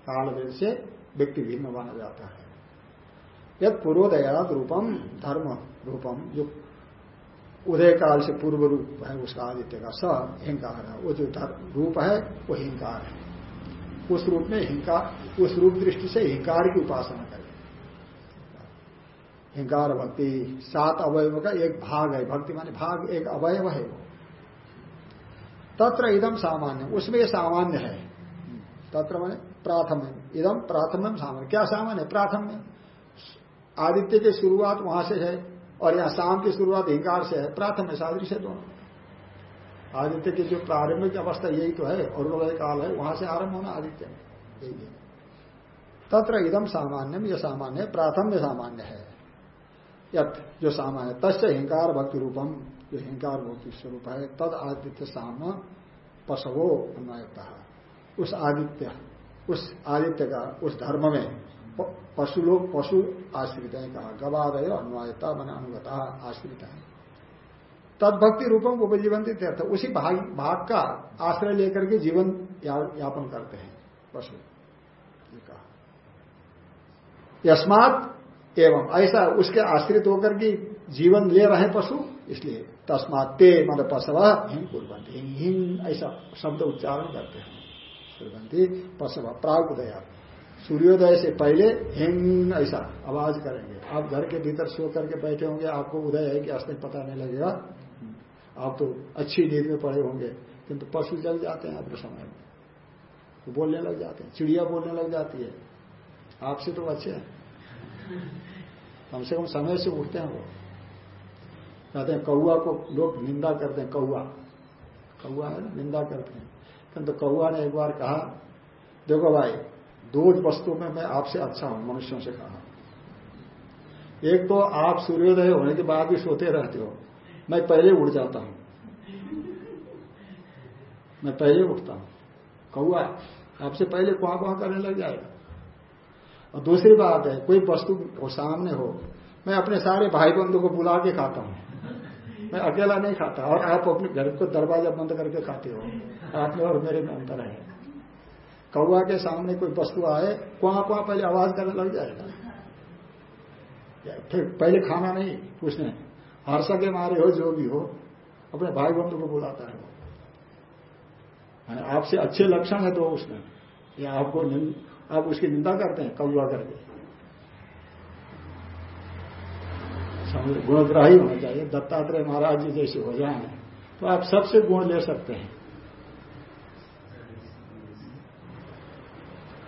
काल भेद से व्यक्ति भिन्न माना जाता है। यद पूर्वोदयाद रूपम धर्म रूपम जो उदय काल से पूर्व रूप है, उसका आदित्य का स हिंकार है। वो जो रूप है, वो हिंकार है। उस रूप में हिंकार, उस रूप दृष्टि से हिंकार की उपासना करें। हिंकार भक्ति, सात अवयव का एक भाग है। भक्ति माने भाग एक अवयव है। वो तत्र इदम सामान्य। उसमें ये सामान्य है। तत्र माने प्राथम इदम प्राथम सामान्य। क्या सामान्य? प्राथम में आदित्य की शुरुआत वहाँ से है और यहाँ शाम की शुरुआत हिंकार से है प्राथम सादृश है दोनों। आदित्य की जो प्रारंभिक अवस्था यही तो है और काल है, वहाँ से आरंभ होना आदित्य में। यही है। तत्र इदम सामान्य, यह सामान्य प्राथम्य सामान्य है। यथ जो सामान्य तस्य हिंकार भक्ति रूपम जो हिंकार भक्ति स्वरूप है, तद आदित्य साम पशवो अन्वयता। उस आदित्य उस आदित्य का, उस धर्म में पशु लोग पशु आश्रित है कहा। गवादय अन्वयता मन अनुगता आश्रित है तद भक्ति रूपम उपजीवन तीर्थ उसी भाग भाग का आश्रय लेकर के जीवन यापन करते हैं पशु। यस्मात एवं, ऐसा उसके आश्रित होकर के जीवन ले रहे पशु, इसलिए तस्मात ते मन पशव हिम कुरबंती ऐसा शब्द उच्चारण करते हैं। कुरबंती पशव प्राग उदया सूर्योदय से पहले हिंग ऐसा, आवाज़ करेंगे। आप घर के भीतर सो करके बैठे होंगे, आपको उदय है कि अस्त पता नहीं लगेगा। आप तो अच्छी नींद में पड़े होंगे, किंतु पशु जग जाते हैं अपने समय में। तो बोलने लग जाते हैं, चिड़िया बोलने लग जाती है। आपसे तो अच्छे हैं। कम से कम समय से उठते हैं वो। कहते हैं कौआ को लोग निंदा करते हैं कौआ कौआ है निंदा करते हैं। किंतु कौआ ने एक बार कहा, देखो भाई दो वस्तु में मैं आपसे अच्छा हूँ, मनुष्यों से कहा। एक तो आप सूर्योदय होने के बाद भी सोते रहते हो। मैं पहले उठ जाता हूँ। मैं पहले उठता हूँ। कौआ आपसे पहले कुआ कुआ करने लग जाएगा। और दूसरी बात है, कोई वस्तु सामने हो, मैं अपने सारे भाई बंधु को बुला के खाता हूँ। मैं अकेला नहीं खाता, और आप अपने घर को दरवाज़ा बंद करके खाते हो। आप में और मेरे में अंतर है। कौआ के सामने कोई वस्तु आए, कुआ कुआ पहले आवाज़ करने लग जाएगा। फिर पहले खाना नहीं, पूछने हर्ष के मारे हो, जो भी हो, अपने भाई बंधु को बुलाता है आपसे अच्छे लक्षण है तो उसमें, या आपको आप उसकी निंदा करते हैं कौआ करके। गुणग्राही होना चाहिए। दत्तात्रेय महाराज जी जैसे हो जाए तो आप सबसे गुण ले सकते हैं।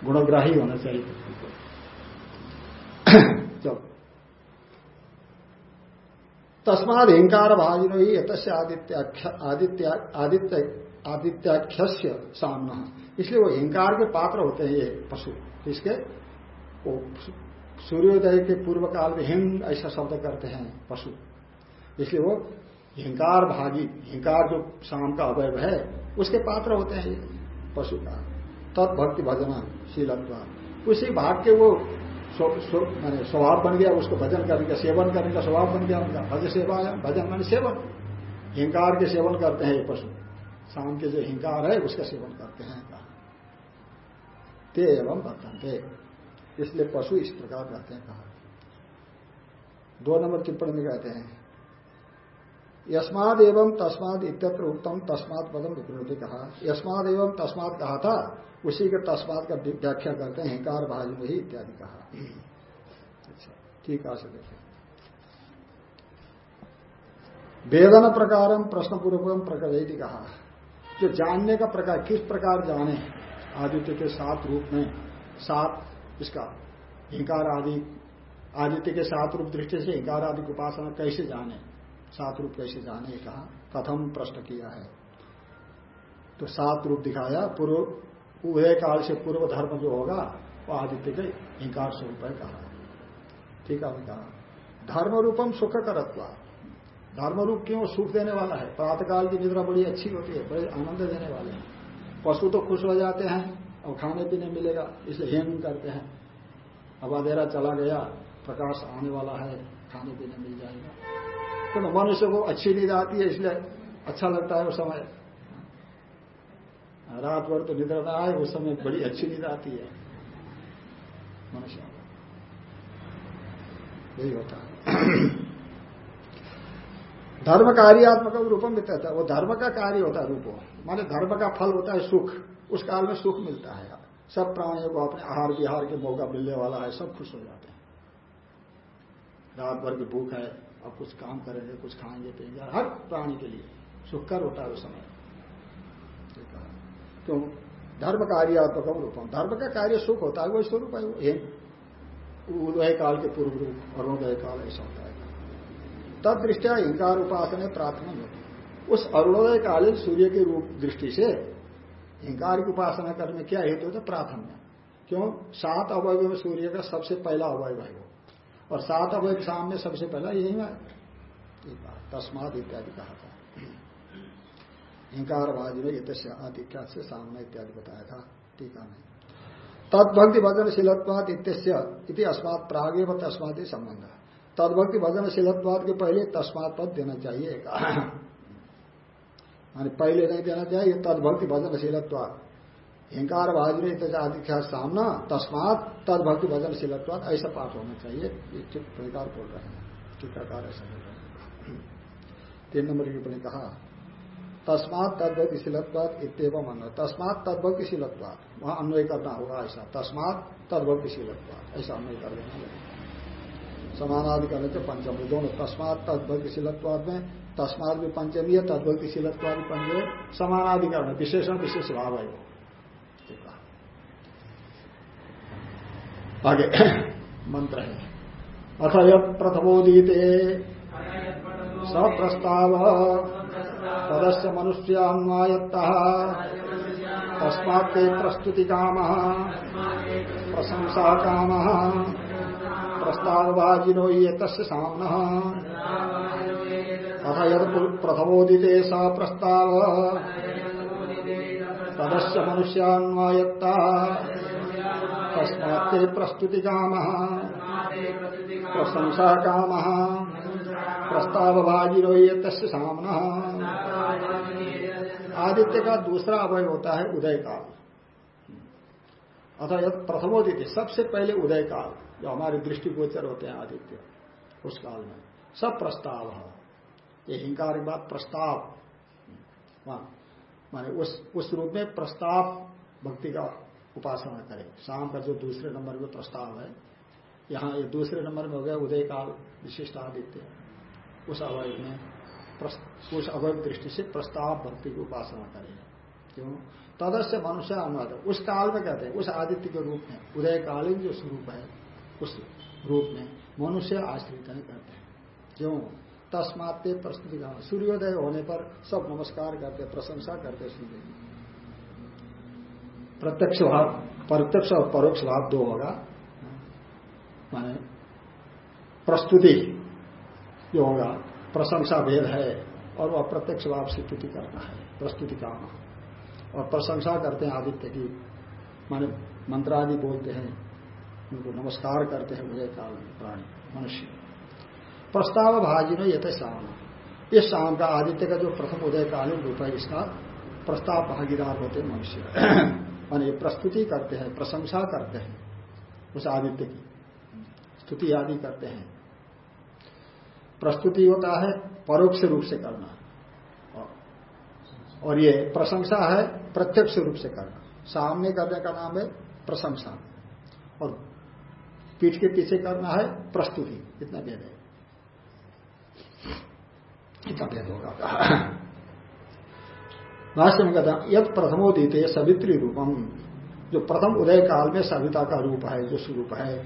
गुणग्राही होना चाहिए। चलो। तस्माद हिंकार भागिनो ही तस्य आदित्य आदित्य आदित्य सामना। इसलिए वो हिंकार के पात्र होते हैं ये पशु। इसके वो सूर्योदय के पूर्व काल में हिंग ऐसा शब्द करते हैं पशु। इसलिए वो हिंकार भागी हिंकार जो शाम का अवयव है, उसके पात्र होते हैं ये पशु का। तत्भक्ति भजना शीलत्व उसी भाग के वो मैंने स्वभाव बन गया, उसको भजन करने का, सेवन करने का स्वभाव बन गया, उनका भज सेवा है, भजन मान सेवन। हिंकार के सेवन करते हैं ये पशु। शाम के जो हिंकार है, उसका सेवन करते हैं ते एवं वर्तनते। इसलिए पशु इस प्रकार कहते हैं, कहा। दो नंबर टिप्पणी में कहते हैं यस्माद एवं तस्माद इत्यत्र उत्तम तस्मात पदम विकृति कहा। यस्माद एवं तस्मात कहा था, उसी के तस्मात का व्याख्या करते हैं हिंकार भाजन ही इत्यादि कहा। अच्छा ठीक है से देखें वेदन प्रकार प्रश्न पूर्वक प्रकृति कहा। जो जानने का प्रकार, किस प्रकार जाने, आदित्य के सात रूप में सात इसका हिंकार आदि, आदित्य के सात रूप दृष्टि से हिंकार आदि उपासना कैसे जाने सात रूप कैसे जाने कहा कथम प्रश्न किया है? तो सात रूप दिखाया, पूर्व उदय काल से पूर्व धर्म जो होगा, वो आदित्य के हिंकार स्वरूप है कहा। ठीक है कहा। धर्म रूपम सुख करत्वा धर्म रूप क्यों सुख देने वाला है? प्रातकाल की निद्रा बड़ी अच्छी होती है, बड़े आनंद देने वाले हैं। पशु तो खुश हो जाते हैं और खाने पीने मिलेगा, इसलिए हेम करते हैं। अब अंधेरा चला गया, प्रकाश आने वाला है, खाने पीने मिल जाएगा। तो मनुष्य को अच्छी नींद आती है, इसलिए अच्छा लगता है उस समय। रात भर तो निद्रा ना आए उस समय बड़ी अच्छी नींद आती है। मनुष्य यही होता है। धर्म कार्यात्मक रूपम वित्त वो धर्म का कार्य होता है, रूप माने धर्म का फल होता है सुख। उस काल में सुख मिलता है। सब प्राणियों को अपने आहार, विहार के मौका मिलने वाला है, सब खुश हो जाते हैं। रात भर की भूख है अब कुछ काम करेंगे कुछ खाएँगे पिएँगे हर प्राणी के लिए सुखकर होता है उस समय। तो धर्म कार्यात्मक रूपम। धर्म का कार्य सुख होता है, वही स्वरूप है उदय काल के पूर्व रूप अरुणोदय काल ऐसा होता है। तब दृष्टिया हिंकार उपासना प्रार्थना होती उस अरुणोदय कालीन सूर्य के रूप दृष्टि से हिंकार की उपासना करने क्या हेतु होता प्राथम्य क्यों? सात अवयव में सूर्य का सबसे पहला अवयव है वो। और सात अवयव के सामने सबसे पहला यही है तस्माद इत्यादि कहा था। हिंकार भाजी इत आदिख्या से सामने इत्यादि बताया था। टीका में। तदभक्ति भजनशीलत्वाद इत्य अस्मात प्रागे व तस्मात ही संबंध। तदभक्ति भजनशीलत्वाद के पहले तस्मात पद देना चाहिए। पहले नहीं देना चाहिए तदभक्ति भजनशीलत्वाद हिंकार भाजने आदिख्या सामना, तस्मात तदभक्ति भजनशीलत्वाद ऐसा पाठ होना चाहिए। प्रकार बोल रहे हैं। टीकाकार ऐसा बोल रहे हैं। तीन नंबर की टिप्पणी कहा, तस्मात तद्भक्ति शीलत्वाद इतव मन तस्मात तद्भक्ति शीलत्वाद वहाँ अन्वय करना होगा ऐसा। तस्मात तद्भक्ति शीलत्वाद ऐसा अन्वय कर देना समानादि करने से पंचमी, दोनों तस्मात तद्भक्ति शीलत्वाद में, तस्मात भी पंचमी है, तद्भक्ति शीलत्वाद पंचमी समानाधिकरण विशेषण, विशेष भाव है आगे मंत्र है। अथ यद प्रथमोदीते। सप्रस्ताव तदस्य मनुष्यान्वायत्ता तस्मात् प्रस्तुति काम प्रशंसा काम। प्रस्तावभाजिनो ये तस्य सामन अथ यद प्रथमोदिते स प्रस्ताव। तदस्य मनुष्यान्वायत्ता तस्मात् प्रस्तुति काम प्रशंसा काम। प्रस्ताव भाजिरो ये सामना आदित्य का दूसरा अवय होता है उदय काल अतः यद प्रथमोदित्य सबसे पहले उदय काल जो हमारे दृष्टिगोचर होते हैं आदित्य, उस काल में। सब प्रस्ताव है। ये हिंकार बात प्रस्ताव। माने उस उस रूप में प्रस्ताव, भक्ति का उपासना करें। शाम का जो दूसरे नंबर में प्रस्ताव है, यहाँ ये दूसरे नंबर में हो गया उदय काल विशिष्ट आदित्य उस अवय में उस अवय दृष्टि से प्रस्ताव भक्ति की उपासना करें। क्यों? तदस्य मनुष्य अनुवाद। उस काल में कहते हैं, उस आदित्य के रूप में, उदय कालीन जो स्वरूप है, उस रूप में मनुष्य आश्रित है करते हैं। क्यों? तस्माते प्रस्तुति सूर्योदय होने पर सब नमस्कार करते, प्रशंसा करते सूर्य प्रत्यक्ष भाव, प्रत्यक्ष और परोक्ष भाव दो होगा। माने प्रस्तुति जो होगा, प्रशंसा भेद है और वह प्रत्यक्ष भाव से स्तुति करना है, प्रस्तुति काम और प्रशंसा करते हैं आदित्य की, माने मंत्रादि बोलते हैं, उनको नमस्कार करते हैं उदय काल प्राणी, मनुष्य। प्रस्ताव भाजी ने यथ शाम इस शाम का आदित्य का जो प्रथम उदय कालीन रूप है, इसका प्रस्ताव भागीदार होते मनुष्य। मान प्रस्तुति करते हैं, प्रशंसा करते हैं, उस आदित्य की। स्तुति आदि करते हैं। प्रस्तुति होता है परोक्ष रूप से करना। और ये प्रशंसा है प्रत्यक्ष रूप से करना। सामने करने का नाम है प्रशंसा। और पीठ के पीछे करना है प्रस्तुति। इतना भेद है। इतना भेद होगा। भाष्य में कहता यद प्रथमोदित सवित्री रूपम जो प्रथम उदय काल में सविता का रूप है, जो स्वरूप है।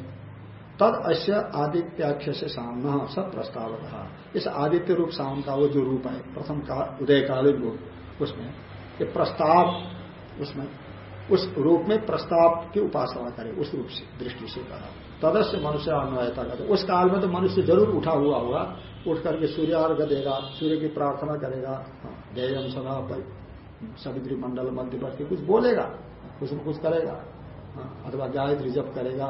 तद अश्य आदित्याख्य से सामना सब प्रस्ताव रहा इस आदित्य रूप शाम का वो जो रूप है, प्रथम का उदयकालीन रूप उसमें, ये प्रस्ताव, उसमें, उस रूप में प्रस्ताव की उपासना करे, उस रूप से, दृष्टि से कहा। तदस्य मनुष्य अन्वयता करते, उस काल में तो मनुष्य ज़रूर उठा हुआ होगा, उठ करके सूर्य अर्घ देगा, सूर्य की प्रार्थना करेगा जयम सदा सवित्री मंडल मध्यवर्ती कुछ बोलेगा, कुछ न कुछ करेगा। अथवा गायत्री जप करेगा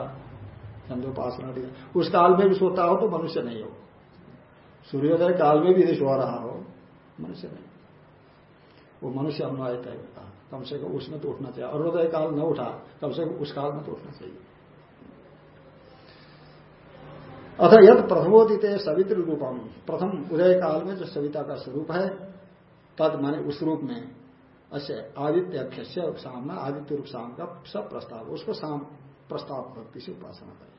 चंद्रोपासना उस काल में भी सोता हो तो मनुष्य नहीं हो। सूर्योदय काल में भी सो रहा हो, मनुष्य नहीं। वो मनुष्य अनुवाय तय कहा कम से कम उसमें तो उठना चाहिए। अरुणोदय काल न उठा, कम से कम उस काल में तो उठना चाहिए। अथ यद प्रथमोदित सवित्र रूपम प्रथम उदय काल में जो सविता का स्वरूप है, तद माने उस रूप में। आदित्य अक्षस्य सामना आदित्य रूप शाम का सब प्रस्ताव, उसको शाम प्रस्ताव भक्ति से उपासना करें।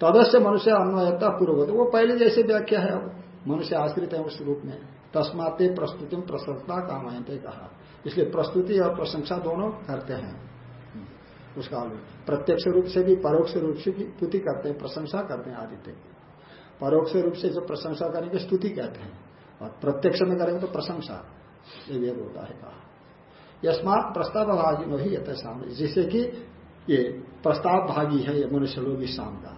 तदस्य मनुष्य अन्वयता पूर्ववत, वो पहले जैसे व्याख्या है, मनुष्य आश्रित है उस रूप में। तस्माते प्रस्तुति प्रसन्नता कामयते कहा। इसलिए प्रस्तुति और प्रशंसा दोनों करते हैं। उसका प्रत्यक्ष रूप से भी, परोक्ष रूप से भी स्तुति करते हैं, प्रशंसा करते हैं आदित्य की। परोक्ष रूप से जो प्रशंसा करेंगे, स्तुति कहते हैं। और प्रत्यक्ष में करेंगे तो प्रशंसा। ये वेद होता है कहा। यस्मात प्रस्ताव भागी में ही यथ सामने जिससे कि ये प्रस्ताव भागी है, ये मनुष्य लोग इस शाम का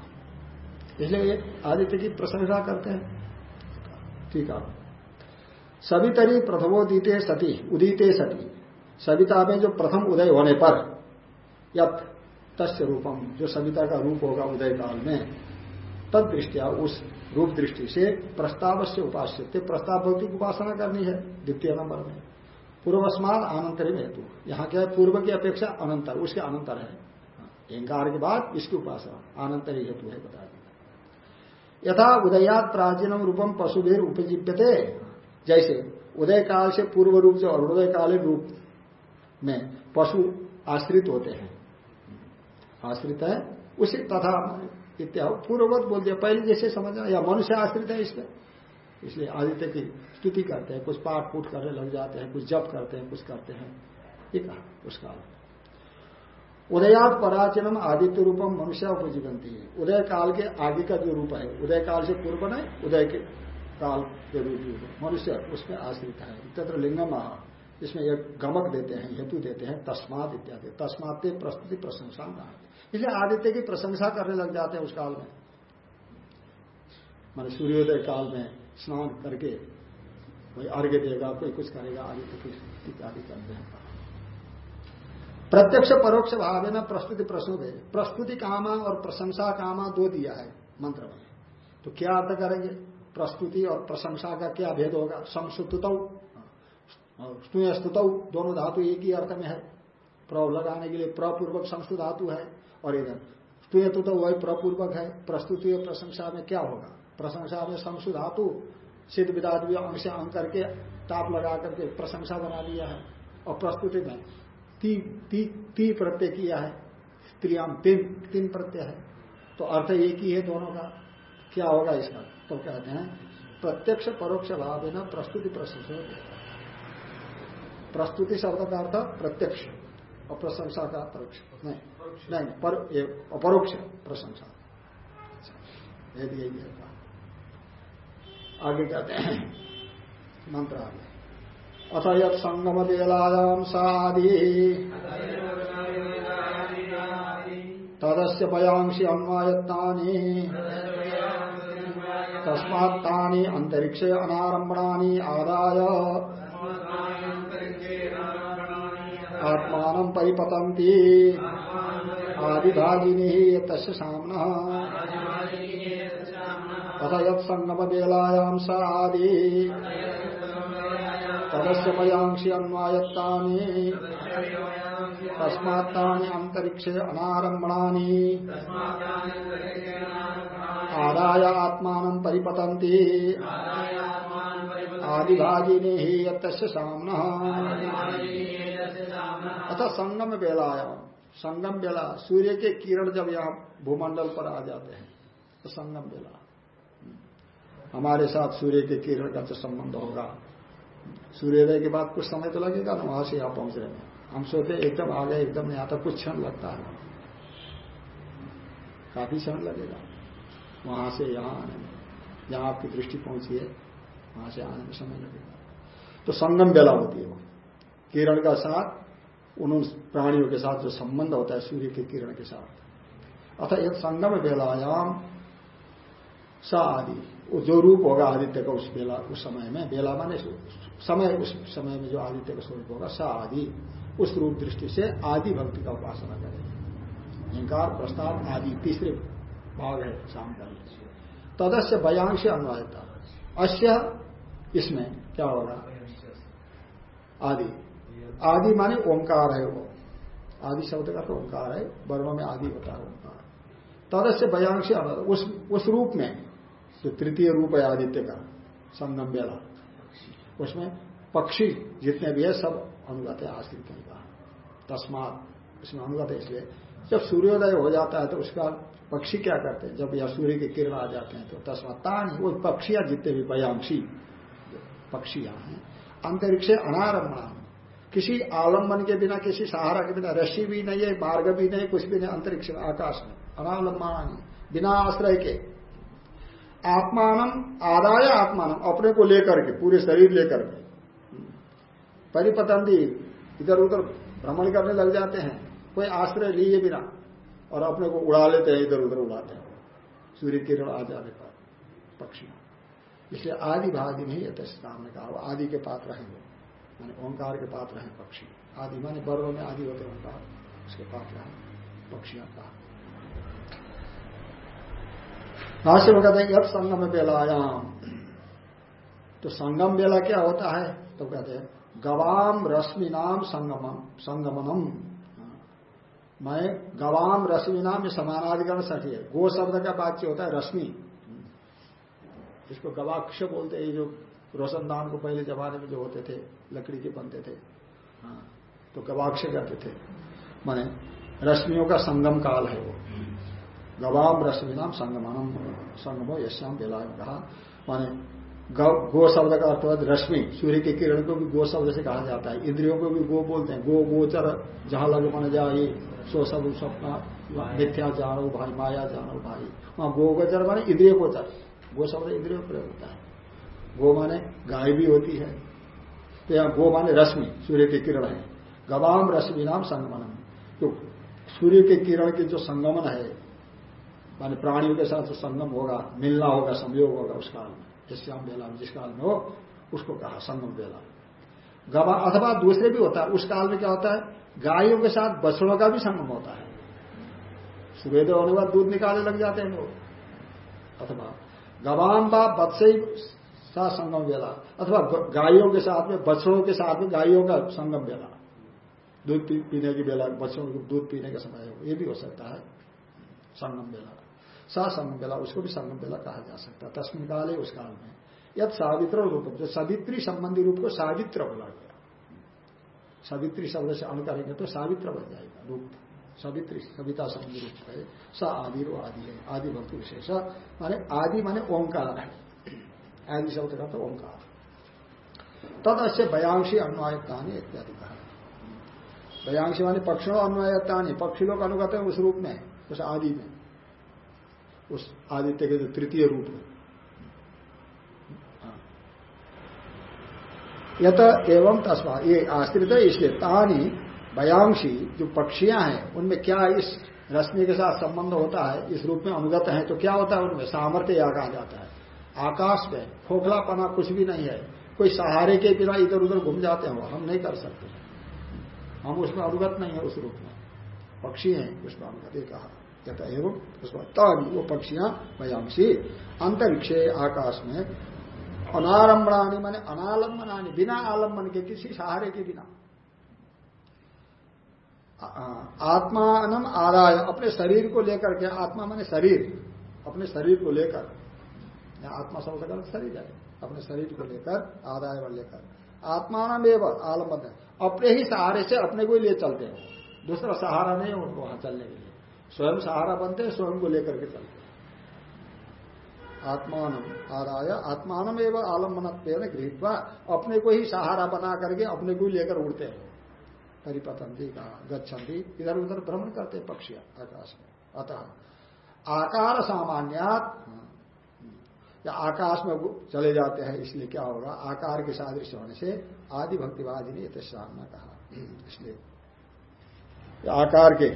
इसलिए ये आदित्य की प्रशंसा करते हैं। ठीक है। सवितरी प्रथमोदीते सती, उदिते सती। सविता में जो प्रथम उदय होने पर यथ तस्य रूपम, जो सविता का रूप होगा उदय काल में तद दृष्टिया उस रूप दृष्टि से प्रस्ताव से उपास्य प्रस्ताव भक्ति की उपासना करनी है, द्वितीय नंबर में। पूर्वस्मान आनंतरी में हेतु। यहाँ क्या है? पूर्व की अपेक्षा अनंतर, उसके अनंतर है। अहंकार के बाद इसकी उपासना आनंतरी हेतु है बता दिया। यथा उदयात प्राचीनम रूपम पशुभीर उपजीव्यते जैसे उदय काल से पूर्व रूप जो अरुणोदय कालीन रूप में पशु आश्रित होते हैं। आश्रित है उसी तथा इत्यादि पूर्ववत बोल दिया, पहले जैसे समझना या मनुष्य आश्रित है इसमें इसलिए आदित्य की स्तुति करते हैं, कुछ पाठ फूट करने लग जाते हैं, कुछ जप करते हैं, कुछ करते हैं। ये कहा उस काल उदयात पराचनम आदित्य रूपम मनुष्य उपजीवंती है उदय काल के आगे का जो रूप है, उदय काल से पूर्व नहीं उदय के काल के रूप मनुष्य उसमें आश्रित है। तत्र लिंगम आ इसमें एक गमक देते हैं, हेतु देते हैं, तस्मात इत्यादि। तस्मात प्रस्तुति प्रशंसा इसलिए आदित्य की प्रशंसा करने लग जाते हैं उस काल में। मान सूर्योदय काल में स्नान करके कोई अर्घ्य देगा, कोई कुछ करेगा, आदित्य की इत्यादि करते हैं। प्रत्यक्ष परोक्ष भाव है ना प्रस्तुति प्रसूत है। प्रस्तुति कामा और प्रशंसा कामा दो दिया है मंत्र में। तो क्या अर्थ करेंगे? प्रस्तुति और प्रशंसा का क्या भेद होगा? संस्तुत स्तुत दोनों धातु एक ही अर्थ में है। प्र लगाने के लिए प्रपूर्वक संस्तु धातु है। और इधर। स्तुत वही प्रपूर्वक है, प्रस्तुति और प्रशंसा में क्या होगा? प्रशंसा में संसु धातु, सिद्ध विदात भी अंश अंक करके ताप लगा करके प्रशंसा बना लिया है और प्रस्तुति में ती ती ती प्रत्यय किया है स्त्रियाम तीन तीन प्रत्यय है। तो अर्थ एक ही है दोनों का। क्या होगा इसका? तो कहते हैं, प्रत्यक्ष परोक्ष भाव है ना, प्रस्तुति प्रशंसा। प्रस्तुति शब्द का अर्थ प्रत्यक्ष और प्रशंसा का परोक्ष, नहीं। नहीं पर, अपरोक्ष प्रशंसा। यदि यही आगे कहते हैं मंत्र आगे। अथ यत संगम बेलायाम तदस्य पयांसी अन्वायत्तानि। तस्मात्तानि अंतरिक्ष अनारंभणानि आदाय। आत्मान परिपतंती आदिभागिनी तस्य सामना। अथ यत संगम बेलायाम स आदि। तदस्य मयांसी अन्वायत्तानि। तस्मात्तानि अंतरिक्षे अनारंभणानि आदाय आत्मान परिपतंती आदिभागिनी सामना। अतः संगम बेलायाम, संगम बेला, सूर्य के किरण जब यहाँ भूमंडल पर आ जाते हैं तो संगम बेला। हमारे साथ सूर्य के किरण का जो संबंध होगा, सूर्योदय के बाद कुछ समय तो लगेगा ना, वहाँ से यहाँ पहुँचने में हम सोते एकदम आ गए एकदम यहाँ तक कुछ क्षण लगता है। काफ़ी क्षण लगेगा। वहाँ से यहाँ आने में, जहाँ आपकी दृष्टि पहुँची है, वहाँ से आने में समय लगेगा। तो संगम बेला होती है वो। किरण का साथ उन प्राणियों के साथ जो संबंध होता है, सूर्य के किरण के साथ। अतः एक संगम बेलायाम सा आदि जो रूप होगा आदित्य का उस बेला, उस समय में, बेला माने समय, उस समय में जो आदित्य का स्वरूप होगा, सा आदि। उस रूप दृष्टि से आदि भक्ति का उपासना करें। अहंकार प्रस्ताव आदि तीसरे भाग है का तदस्य बयांश अन्वायता। अश्य इसमें क्या होगा? आदि। आदि माने ओंकार है वो। आदि शब्द का तो ओंकार है, वर्णों में आदि होता है ओंकार। तदस्य बयांश उस उस रूप में, जो तृतीय रूप है आदित्य का संगम बेला उसमें पक्षी जितने भी है, सब अनुगत है, आश्रित है कहा तस्मात, इसमें अनुगत है इसलिए, जब सूर्योदय हो जाता है तो उसका पक्षी क्या करते हैं? जब यह सूर्य के किरण आ जाते हैं तो तस्मात तान, वो पक्षियाँ जितने भी बयांशी पक्षी हैं, अंतरिक्ष अनारंभ किसी आलंबन के बिना, किसी सहारा के बिना, रस्सी भी नहीं है, मार्ग भी नहीं कुछ भी नहीं, अंतरिक्ष में, आकाश में। अनालंबानी बिना आश्रय के। आत्मान, आदाय आत्मान, अपने को लेकर के, पूरे शरीर लेकर के। परिपतंदी, इधर उधर भ्रमण करने लग जाते हैं। कोई आश्रय लिए बिना, और अपने को उड़ा लेते हैं, इधर उधर उड़ाते हैं। सूर्य किरण आ जाने पर पक्षी इसलिए आदि भागी नहीं है तस्काम ने कहा आदि के पात्र हैं माने ओंकार के पात्र हैं पक्षी। आदि माने वर्गों में आदि होते ओंकार, उसके पात्र हैं पक्षियों का। भाष्य में कहते हैं यद संगम बेलायाम। तो संगम बेला क्या होता है? तो कहते हैं, गवाम रश्मि नाम संगमम, संगमनम। मैं गवाम रश्मि नाम ये समानाधिकरण सठी है। गो शब्द का वाच्य होता है रश्मि। इसको गवाक्ष बोलते हैं जो रोशनदान को पहले जमाने में जो होते थे लकड़ी के बनते थे। हाँ, तो गवाक्ष कहते थे। माने रश्मियों का संगम काल है वो। गवाम रश्मि नाम संगमनम संगमो यश्याम बेला कहा। माने गो शब्द का अर्थ होता है रश्मि। सूर्य की किरण को भी गो शब्द से कहा जाता है। इंद्रियों को भी गो बोलते हैं। गो गोचर जहाँ लग मन जाए सो सब स्वप्न मिथ्या जानो भाई माया जानो भाई। वहाँ गो गोचर माने इंद्रिय गोचर। गो शब्द इंद्रियों प्रयोग होता है। गो माने गाय भी होती है। तो यहाँ गो माने रश्मि, सूर्य की किरण है। गवाम रश्मि नाम संगमनम। तो सूर्य के किरण के जो संगमन है, माने प्राणियों के साथ जो संगम होगा, मिलना होगा, संयोग होगा उस काल में जिसम बेला में जिस काल में हो, उसको कहा संगम बेला गवा अथवा दूसरे भी होता है, उस काल में क्या होता है? गायों के साथ बछड़ों का भी संगम होता है। सुबेद होने के बाद दूध निकालने लग जाते हैं लोग अथवा गवाम बा बत्सई सा संगम बेला अथवा गायों के साथ में, बछड़ों के साथ में गायों का संगम बेला दूध पीने की बेला बच्चों को दूध पीने का समय ये भी हो सकता है। संगम बेला सा संगम बेला उसको भी संगम बेला कहा जा सकता है। तस्मिन काल है उस काल में। यद सावित्र रूप जो सावित्री संबंधी रूप को सावित्र बोला गया। सावित्री शब्द से अण करेंगे तो सावित्र बन जाएगा रूप। सवित्री, सविता संबंधी रूप है। स आदि आदि है, आदि भक्ति विशेष। माने आदि माने ओंकार है। आदि शब्द का तो ओंकार तद अश्य बयांशी अन्वायता इत्यादि कहा बयांशी माने पक्षियों अन्वायता पक्षी लोग अनुगत है उस रूप में, उस आदि में। उस आदित्य के जो तृतीय रूप में। हाँ। यत एवं तस्मा, ये आश्रित है इसलिए तानी बयांशी जो पक्षियाँ हैं, उनमें क्या इस रश्मि के साथ संबंध होता है, इस रूप में अनुगत है तो क्या होता है उनमें? सामर्थ्य या कहा जाता है। आकाश में खोखलापना कुछ भी नहीं है। कोई सहारे के बिना इधर उधर घूम जाते हैं हम नहीं कर सकते। हम उसमें अनुगत नहीं है उस रूप में। पक्षी हैं, उसमें अनुगत कहा। कहता एवं उसमें तब वो पक्षियाँ वयांशी अंतरिक्ष आकाश में अनारंभणानी माने अनालंबनानी बिना आलंबन के, किसी सहारे के बिना। आत्मान आदाय, अपने शरीर को लेकर के, आत्मा माने शरीर, अपने शरीर को लेकर। आत्मा शब्द का शरीर है अपने शरीर को लेकर, आदाय लेकर। आत्मान आलंबन अपने ही सहारे से अपने को ही ले चलते हैं। दूसरा सहारा नहीं है उनको वहाँ चलने के लिए। स्वयं सहारा बनते हैं, स्वयं को लेकर के चलते हैं। आत्मान आदाय आत्मान एवं आलंबन गृहित अपने को ही सहारा बना करके अपने को ही लेकर उड़ते हैं। परिपतंती कहा गच्छन्ति इधर उधर भ्रमण करते पक्षी आकाश में। अतः आकार सामान्यात या आकाश में चले जाते हैं, इसलिए क्या होगा? आकार के सादृश्य होने से आदि भक्तिवादी ने इतना कहा। इसलिए आकार के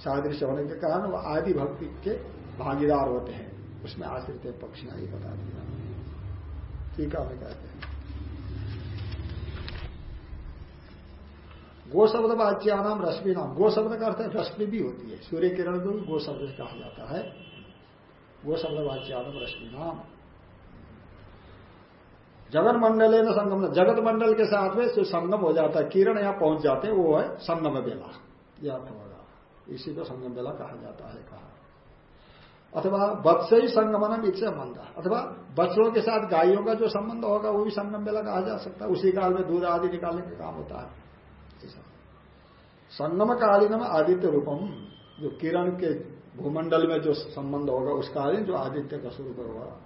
सादृश्य होने के कारण वो आदि भक्ति के भागीदार होते हैं। उसमें आश्रित पक्षियाँ ही बता दिया। ठीक है कहते हैं। गो शब्द वाच्या नाम रश्मि नाम गो शब्द का अर्थ है रश्मि भी होती है। सूर्य किरण को भी गो शब्द कहा जाता है। गो शब्द वाच्या नाम रश्मि नाम जगत मंडल है ना संगम जगत मंडल के साथ में जो संगम हो जाता है, किरण यहाँ पहुँच जाते हैं, वो है संगम बेला। यह अर्थ होगा इसी को संगम बेला कहा जाता है, कहा। अथवा बत्स ही संगमनम इससे संबंध। अथवा बच्चों के साथ गायों का जो संबंध होगा, वो भी संगम बेला कहा जा सकता है। उसी काल में दूध आदि निकालने का काम होता है। संगम कालीन आदित्य रूपम। जो किरण के भूमंडल में जो संबंध होगा, उस कालीन जो आदित्य का स्वरूप होगा,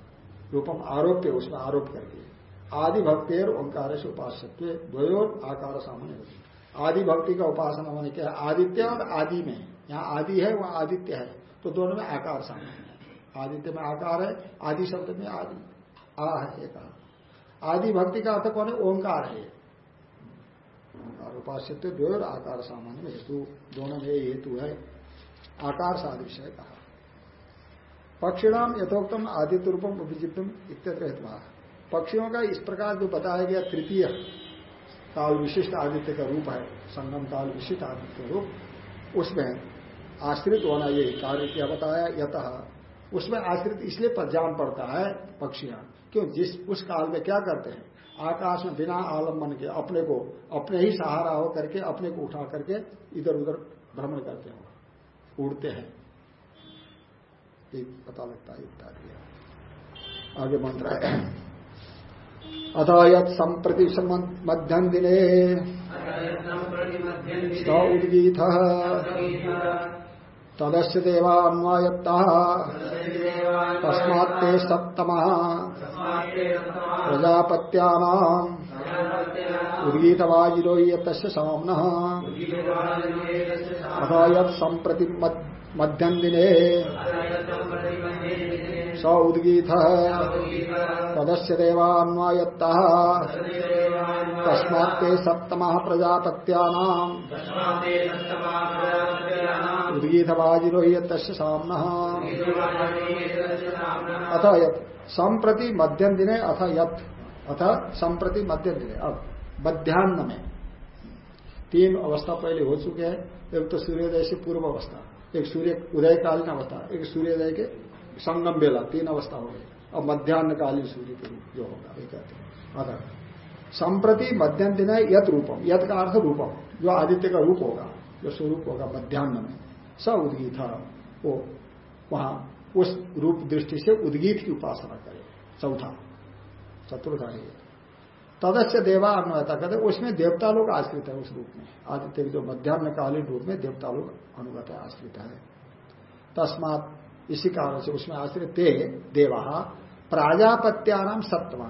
रूपम आरोप्य उसमें आरोप करके। आदि भक्तेर ओंकार से उपास्य द्वयोर आकार सामान्य होती। आदि भक्ति का उपासना होने के आदित्य और आदि में, यहाँ आदि है, वहाँ आदित्य है तो दोनों में आकार सामान्य है। आदित्य में आकार है, आदि शब्द में आदि, आ है, एक आदि भक्ति का अर्थ कौन है? ओंकार है। ओंकार उपास्य दो और आकार सामान्य हेतु, दोनों में हेतु है। आकार सादृश्य है, कहा। पक्षिणाम यथोक्तम आदित्य रूपम उपजितम इत्यत्र पक्षियों का इस प्रकार जो बताया गया तृतीय काल विशिष्ट आदित्य का रूप है, संगम काल विशिष्ट आदित्य रूप, उसमें आश्रित होना ये कार्य क्या बताया यथ। उसमें आश्रित इसलिए पर जान पड़ता है पक्षियाँ, क्यों? जिस, उस काल में क्या करते हैं? आकाश में बिना आलंबन के अपने को, अपने ही सहारा हो करके अपने को उठा करके इधर उधर भ्रमण करते हो। उड़ते हैं। पता लगता है दिया आगे मंत्र है। अथ यत संप्रति मध्यम दिने स उद्गीत। तदस्य देवान्वायत्ता। तस्मात्ते सप्तम। प्रजापत्यानाम। उद्गीतवाजिरो यस्य सामन अथ यत मध्यम दिने स उद्गीत तदस्य देवान्वायत्ता। तस्मात्ते सप्तम प्रजापत्यानाम। उद्गीतवाजिरोह्य सामन। अथ संप्रति मध्यम दिने अथ यत, अथ संप्रति मध्यम दिने अब मध्यान्ह में तीन अवस्था पहले हो चुके हैं। एक तो सूर्योदय से पूर्व अवस्था, एक सूर्य उदयकालीन अवस्था, एक सूर्योदय के संगम बेला, तीन अवस्था हो गई। अब मध्यान्हकालीन सूर्य के रूप जो होगा, ये कहते हैं। अगर संप्रति मध्यम दिन है यथ रूपम। यथ का अर्थ रूपम, जो आदित्य का रूप होगा, जो स्वरूप होगा मध्यान्ह में। स उदगीत, वो वहाँ उस रूप दृष्टि से उदगीत की उपासना करे। चौथा, चतुर्थ है तदस्य देवा अन्वयता कहते उसमें देवता लोग आश्रित है उस रूप में। आदित्य जो मध्यान्हकालीन रूप में देवता लोग अनुगत है, आश्रित है। तस्मात इसी कारण से उसमें आश्रित ते देवा प्राजापत्यानाम सप्तमा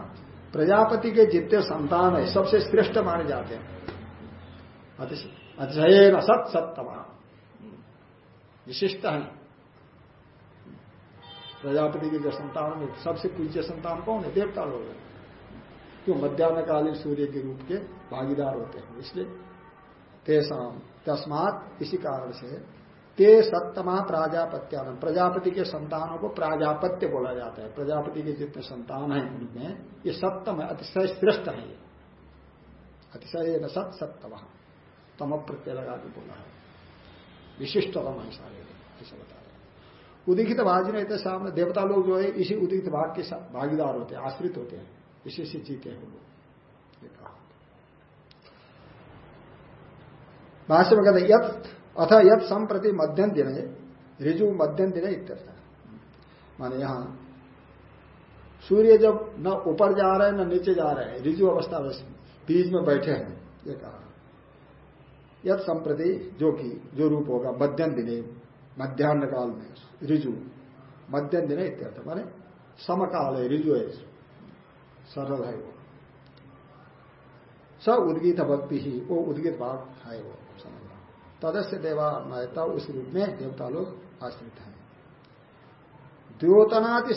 प्रजापति के जितने संतान है, सबसे श्रेष्ठ माने जाते हैं। अतिशय न सत सप्तमा विशिष्ट है। प्रजापति के जो संतान में सबसे पूज्य संतान कौन है? देवता लोग हैं। क्यों मध्यान्हकालीन सूर्य के रूप के भागीदार होते हैं। इसलिए तेसाम तस्मात इसी कारण से ते सप्तमा प्राजापत्यान प्रजापति के संतानों को प्राजापत्य बोला जाता है। प्रजापति के जितने संतान हैं उनमें ये सप्तम है, अतिशय श्रेष्ठ है ये। अतिशय सत सप्तम तम प्रत्यय लगा के बोला है। विशिष्टतम है सारे ऐसा बता रहे उदिखित भाजी ने सामने, देवता लोग जो है, इसी उदित भाग के भागीदार होते हैं, आश्रित होते हैं। इसी से जीते हैं लोग। भाष्य में कहते यथ अथ यद संप्रति मध्यम दिन है ऋजु मध्यम दिन इत्यर्थ। माने यहाँ, सूर्य जब न ऊपर जा रहे हैं, न नीचे जा रहे हैं, ऋजु अवस्था बीच में बैठे हैं, ये कहा। यथ संप्रति जो कि, जो रूप होगा मध्यम दिने मध्यान्ह काल में, ऋजु मध्यम दिन इत्यर्थ। माने समकाल है ऋजु है, सरल है वो। स उद्गीत भक्ति ही वो उद्गीत भाग है वो समझना तदस्य देवा महता उस रूप में देवता लोग आश्रित हैं। द्योतनाति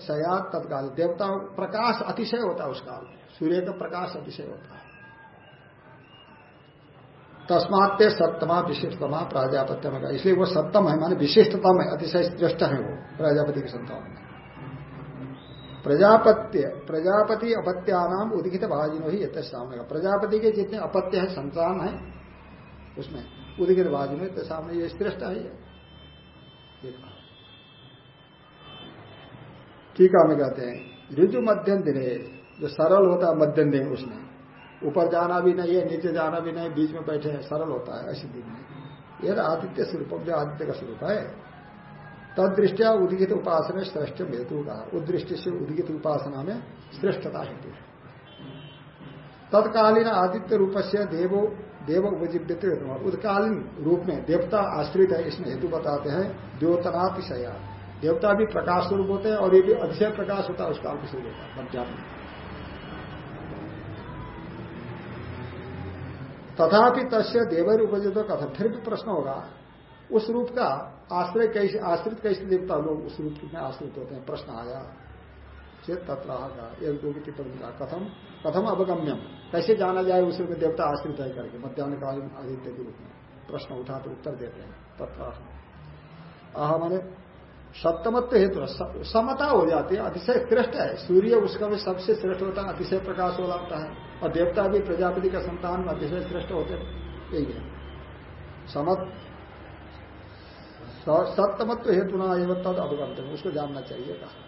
सयात तत्काल। देवता प्रकाश अतिशय होता है उस काल सूर्य का प्रकाश अतिशय होता है। तस्मात सप्तमा विशिष्टतमा प्राजापत्य में इसलिए वो सप्तम है, माने विशिष्टतम है, अतिशय श्रेष्ठ है वो प्रजापति के संतान। में प्रजापत्य प्रजापति अपत्यानाम उदगित भाजिनो ही यथ सामने का। प्रजापति के जितने अपत्य है, संतान है उसमें। उदगिर उदगित भाजिनो इतने सामने ये श्रेष्ठ है। ये टीका में कहते हैं, ऋतु मध्यम दिन जो सरल होता है मध्यम दिन उसमें, ऊपर जाना भी नहीं है, नीचे जाना भी नहीं, बीच में बैठे हैं, सरल होता है, ऐसे दिन में। यह आदित्य स्वरूप, जो आदित्य का स्वरूप है। तद दृष्टिया उदगित उपासना श्रेष्ठ हेतु का उदृष्टि से उदगित उपासना में श्रेष्ठता हेतु है। तत्कालीन आदित्य रूप से देवो देव उपजीवित उत्कालीन रूप में देवता आश्रित है, इसमें हेतु बताते हैं द्योतनातिशया। देवता भी प्रकाश स्वरूप होते हैं और ये भी अतिशय प्रकाश होता है उस काल के का मध्यान्ह तथापि तस्य देवर उपजित कथन फिर भी प्रश्न होगा, उस रूप का आश्रय कैसे आश्रित कैसे देवता लोग उस रूप में आश्रित होते हैं? प्रश्न आया। चेत तत्रा का एक दो की टिप्पणी का कथम कथम अवगम्यम? कैसे जाना जाए उस में देवता आश्रित है करके? मध्यान्हकालीन आदित्य के रूप में। प्रश्न उठा तो उत्तर देते हैं। तत्रा आह। मैंने सप्तमत्व हेतु समता हो जाती है, अतिशय श्रेष्ठ है। सूर्य उसका भी सबसे श्रेष्ठ होता है, अतिशय प्रकाश हो जाता है। और देवता भी प्रजापति का संतान में अतिशय श्रेष्ठ होते यही है। समत सप्तमत्व हेतु ना एवं तद अवगंत उसको जानना चाहिए कहा।